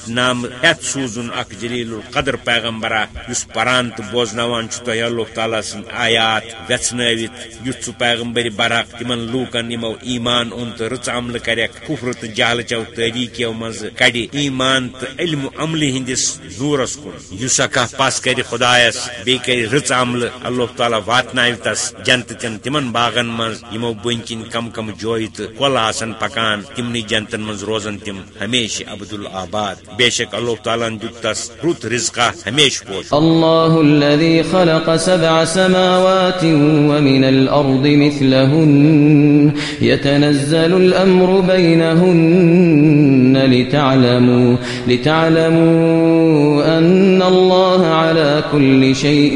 نام ہت سوزن اخ جلیل القدر پیغمبرا اس پران تو بوزنوان چھ تہ اللہ تعالیٰ سن آیات ویچنوت یت سہ پیغمبر برق تمن لوکن یمو ایمان اون تو رچ عمل کرک کفر تو جہل چو طریقو مز کڑ ایمان تو علم عمل ہندس نورس کن۔ یس کھ پس کر خدایس بی کر رچ عمل اللہ تعالیٰ واتناو تس جنت چن تمن باغن مز یمو بن کم کم جوی تو کل آسن پکان تمنی جنتن مز روزن تم ہمیشہ عبد الآباد بے شک اللہ تعالیٰ دت تس رت رزقہ ہمیشہ پوش۔ الله الذي خلق سبع سماوات ومن الأرض مثلهن يتنزل الأمر بينهن لتعلموا لتعلموا أن الله على كل شيء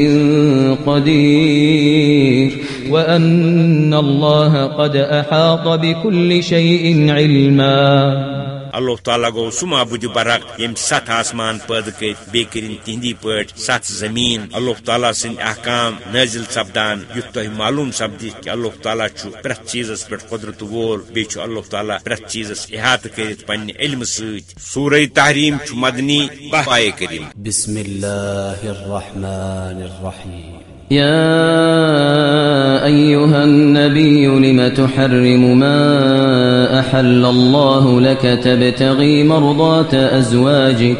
قدير وأن الله قد أحاط بكل شيء علما اللہ تعالیٰ گو سہ معبود برق یم ست آسمان پید کر بی کرن تہندی پٹ ست زمین۔ اللہ تعالیٰ سن احکام نازل سپدان۔ یت تہ معلوم سپدی کہ اللہ تعالیٰ چھ پرت چیزس پہ قدرت وول بی اللہ تعالیٰ پرت چیزس احاطہ کرت پنہ علم ست سورہ تحریم چھ مدنی بہائے کریم۔ بسم الله الرحمن الرحيم يا أيها النبي لم تحرم ما أحل الله لك تبتغي مرضات أزواجك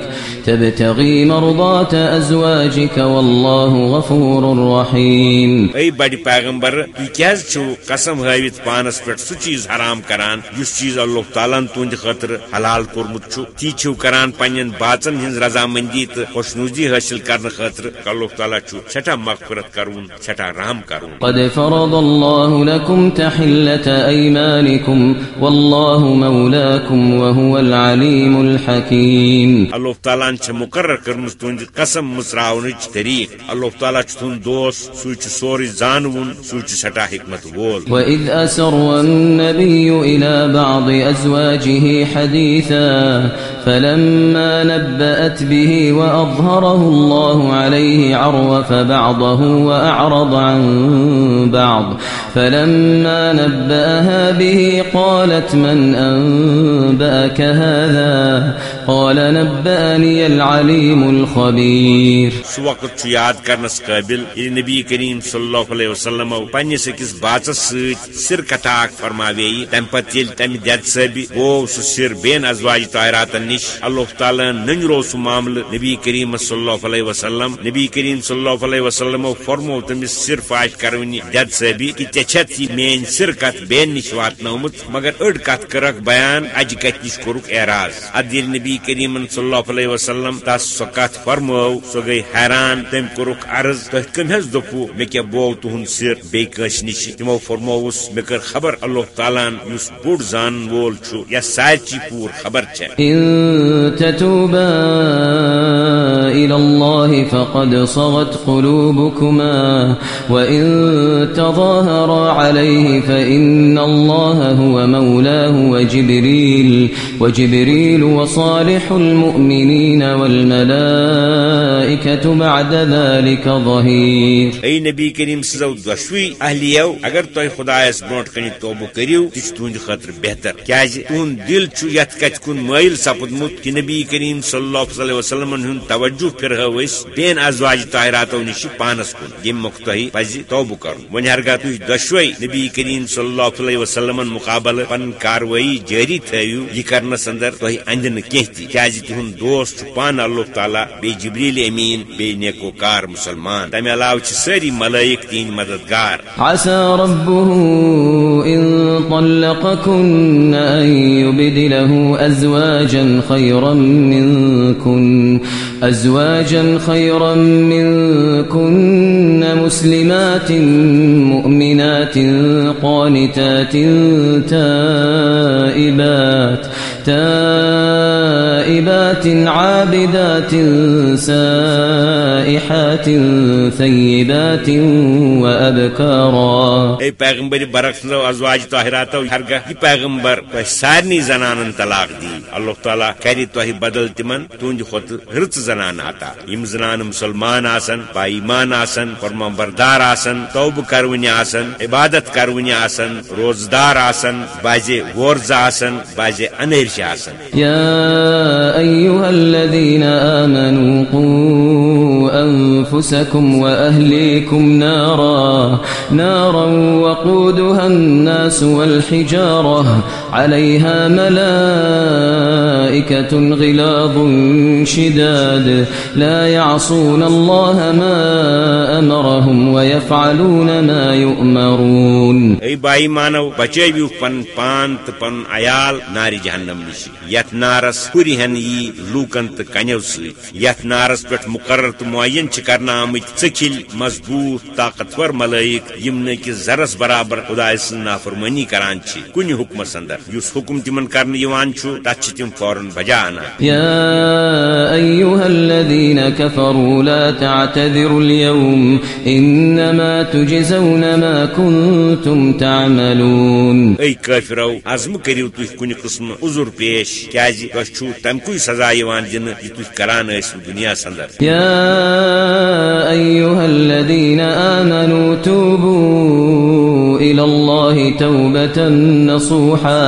تبتغي مرضات أزواجك والله غفور رحيم. اے بڑ پیغمبر کیاز چھو قسم ہاوت پانس پہ سہ چیز حرام کران اس چیز اللہ تعالیٰ تہند خاطر حلال کورمت چھو. تی چھو کران پنن باچن ہز رضامندی تو خوشنودی حاصل کرنے خاطر اللہ تعالیٰ چھو سٹھا مغفرت کرون سٹھا رحم کرون. قد فرض الله لكم تحلة أيمانكم والله مولاكم وهو العليم الحكيم. اللہ تعالیٰ چھ مقرر کرمز تہند قسم مسراونچ طریق۔ اللہ تعالیٰ چھ تہند دوست سو چھ سوری زانون سو چھ سٹھا حکمت وول۔ وإذ أسر النبي إلى بعض أزواجه حديثا، فلما نبأت به وأظهره الله عليه عرف بعضه وأعرض عن بعض۔ فلما نبأها به قالت من أنبأك هذا؟ قال نبأني العليم الخبير. سو وقت یاد کرنس قابل یہ نبی کریم صلی اللہ علیہ وسلم پنس اکس باچس ست سر کٹاک فرماوی تم پتہ یل تم دید صبی گو سہ سر بین ازواج طاہراتن نش، اللہ تعالیٰ ننجرو سہ معاملہ نبی کریم صلی اللہ علیہ وسلم، نبی کریم صلی اللہ علیہ وسلم فرمو تمس سر فاش کرونی دید صبی کہ ٹھے چھت یہ مین سر کت بین نش واتنومت مگر اڑ کت کرک بیان، اج کت نش کورک اعراض۔ اد یل نبی کریم صلی اللہ علیہ وسلم تس سو کت فرمو سو گئی حیران تم کورک عرض، تہ کم حس دپو مے کیا بو تہند سر بی کس نش تمو فرموس مے کر خبر اللہ تعالیٰ یس بوڑ زان وول چھو، یا سارچی پور خبر چھ إن تتوبا إلى الله فقد صغت قلوبكما وإن تظاهرا عليه فإن الله هو مولاه وجبريل وجبريل وصالح المؤمنين والملائكة بعد ذلك ظهير. اے نبی کریم سزو دشوی اہلیو اگر تہ خدایس برونٹ کنی توبہ کریو تہ چھ تہند خاطر بہتر۔ کیاز تہند دل چھ یت کت کن مائل سپدمت کہ نبی کریم صلی اللہ علیہ وسلم ہند توجہ پھرہو اس بین ازواج طاہراتو نش پانس کن۔ یم مختہی پز توبہ کرن۔ ون ہرگاہ تہ دشوی نبی کریم صلی اللہ علیہ وسلم مقابل پن کاروائی جاری تھیو۔ یہ کرن کرنس اندر تہ اند کی تہد دوست پان اللہ تعالیٰ بی جبریل امین بی نیکو کار مسلمان۔ تمہ علاوہ ساری ملائک تین مددگار۔ عسى ربه إن طلقكن أن يبدله أزواجا خيرا منكن، أزواجا خيرا منكن، مسلمات مؤمنات قانتات تائبات۔ تائبات عابدات، سائحات، ثيبات وأبكارا. اے پیغمبر برکسو ازواج طاہراتو ہرگاہ یہ پیغمبر تہ سارنی زنانن طلاق دی۔ اللہ تعالیٰ کر تہ بدل تمن تہند کھت رٕژ زنان عطا یم زنان مسلمان آسن، با ایمان آسن فرما بردار آسن توبہ کرونی آسن، عبادت کرونی آسن، روزدار آسن بازے غورز آسن بازے انہرش آسن يا أيها الذين آمنوا قوا أنفسكم وأهليكم نارا۔ نارا وقودها الناس والحجارة۔ عليها ملائكة غلاظ شداد لا يعصون الله ما أمرهم ويفعلون ما يؤمرون اے بائی مانو بچو پن پان پن عیال نار جہنم نش یت نارس ہری ہن یہ لوکن تو کنو ست یت نارس پہ مقرر تو معین کرنا آمت ثکل مضبوط، طاقتور ملائک یم نکس زرس برابر خدا سن نافرمانی کران چھ کن حکمس اندر اس حکم تمن کرن یوان چھو تم فورن بجا انا يا أيها الذين كفروا لا تعتذروا اليوم إنما تجزون ما كنتم تعملون۔ کافرو عزم کریو تھی کن قسم عذر پیش کیازِ تہ چھو سزا یوان دن یہ کران ٲسِو دنیا اندر يا أيها الذين آمنوا توبوا إلى الله توبة نصوحا۔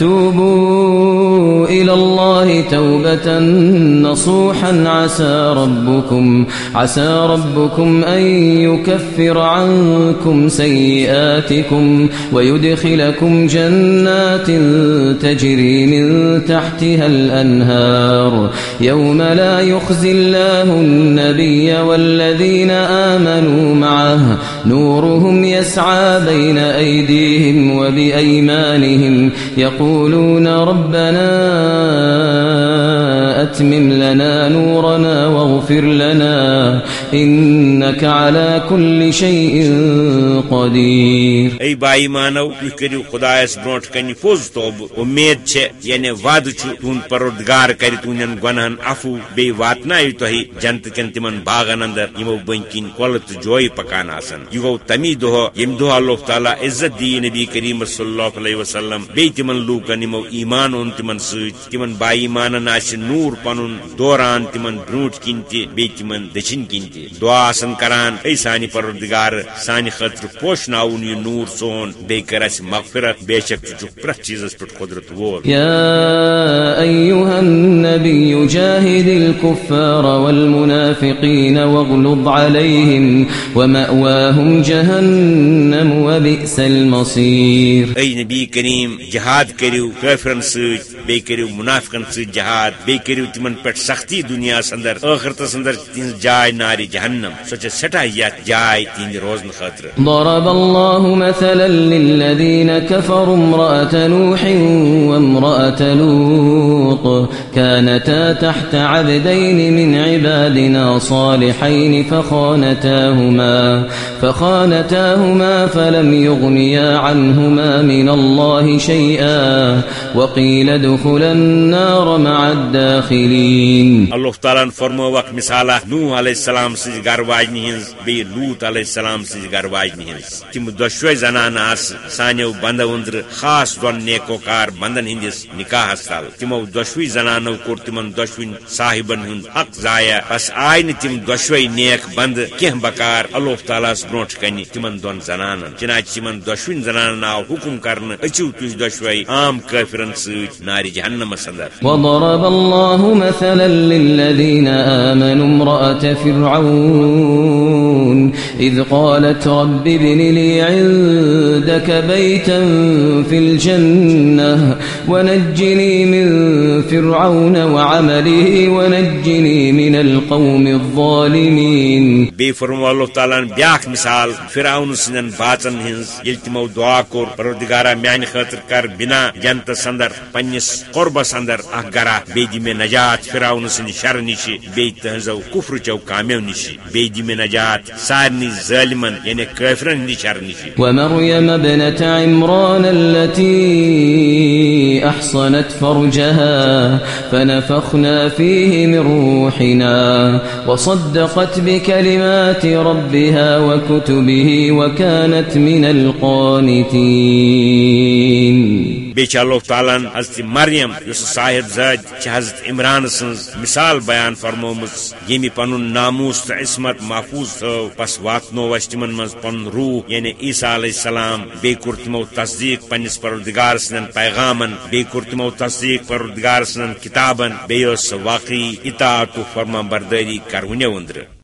توبوا إلى الله توبة نصوحا. عسى ربكم عسى ربكم أن يكفر عنكم سيئاتكم ويدخلكم جنات تجري من تحتها الأنهار. يوم لا يخزي الله النبي والذين آمنوا معه. نورهم يسعى بين أيديهم وبأيمانهم. يقول يقولون ربنا أتمم لنا نورنا واغفر لنا إنك على كل شيء قدير. اے بائی مانو تھی کرو خدایس برونٹ کن پوز توب، امید چھ یعنی وعد چھ تون پروردگار کر تون گنہن عفو بی واتنا تہ جنت کن تمن باغن اندر، یمو بن کن کول پکان آسن۔ یہ گو تمی دہ یم دہ اللہ تعالیٰ عزت دی نبی کریم صلی اللہ علیہ وسلم بی تمن لوکن یمو ایمان اون تمن ست تمن با ایمانن آس نور پنن دوران تمن بروٹ کن تہ بی تمن دچن کن تہ۔ دعا آسن کران اے سانی پروردگار سانی خاطر پوشناون یہ نور سون بی کر اس مغفرت بے شک چھ پرت چیزس پہ قدرت وول. يا أيها النبي جاهد الكفار والمنافقين واغلظ عليهم ومأواهم جهنم وبئس المصير اے نبی کریم جہاد کرو کافرن ست بی کرو منافقن ست جہاد بی کرو تمن پہ سختی دنیا اندر ٲخرتس اندر تہذ جائے ناری جہنم سو چھ سٹھا یتھ جائے تہند روزن خاطر۔ ضرب الله مثلا للذين كفروا امرأة نوح وامرأة لوط كانتا تحت عبدين من عبادنا صالحين فخانتاهما فخانتاهما فلم يغنيا عنهما من الله شيئا وقيل ادخلا النار مع الداخلين. اللہ تعالیٰ فرمو اخ مثالہ نوح علیہ السلام سز گر واجنہ ہز بی لوت علیہ السلام سز گر واجنہ ہز تم دشوے زنان آس، سانیو بند اندر خاص دون نیکو کار بندن ہندس نکاح تل تمو دشوی زنانو کور تمن دشوین صاحبن ہند حق ضائع بس آئی نہ تم دشوے نیک بند کینہ بکار اللہ تعالیٰ برونٹ کنہ تمن دون زنانن۔ چنانچہ تمن دشوین زنانن آو حکم کرن، اچو تھی دشوے عام کافرن ست نار جہنمس اندر وضرب الله مثلا للذين آمنوا امرأة فرعون إذ قالت رب ابن لي عندك بيتا في الجنة ونجني من فرعون وعمله ونجني من القوم الظالمين. بی فرمو اللہ تعالیٰ بیاکھ مثال فرعون سندن باچن ہنز یل تمو دعا کور پروردگارا میان خاطر کر بنا جنتس اندر پنس قربس اندر اخ گرا بی دی میں نجات فرعون سند شر نش بی تہذو کفر چو کامیو نش بی دی میں نجات سارنی ظالمن یعنی کافرن ہند شر نش ومريم ابنة عمران التي أحصنت فرجها فنفخنا فيه من روحنا وصدقت بكلمات ربها وكتبه وكانت من القانتين بیچ اللہ تعالیٰ حضرت مریم اس صاحب زاد حضرت عمران سن مثال بیان فرمومت یمی پن ناموس تو عصمت محفوظ تھو، پس واتنو وس تم من پن روح یعنی عیسیٰ علیہ السلام بی کور تمو تصدیق پنس پردگار سن پیغامن بی کور تمو تصدیق پردگار سن کتابن بیس واقعی اطاعت و فرما برداری کرونی وندر۔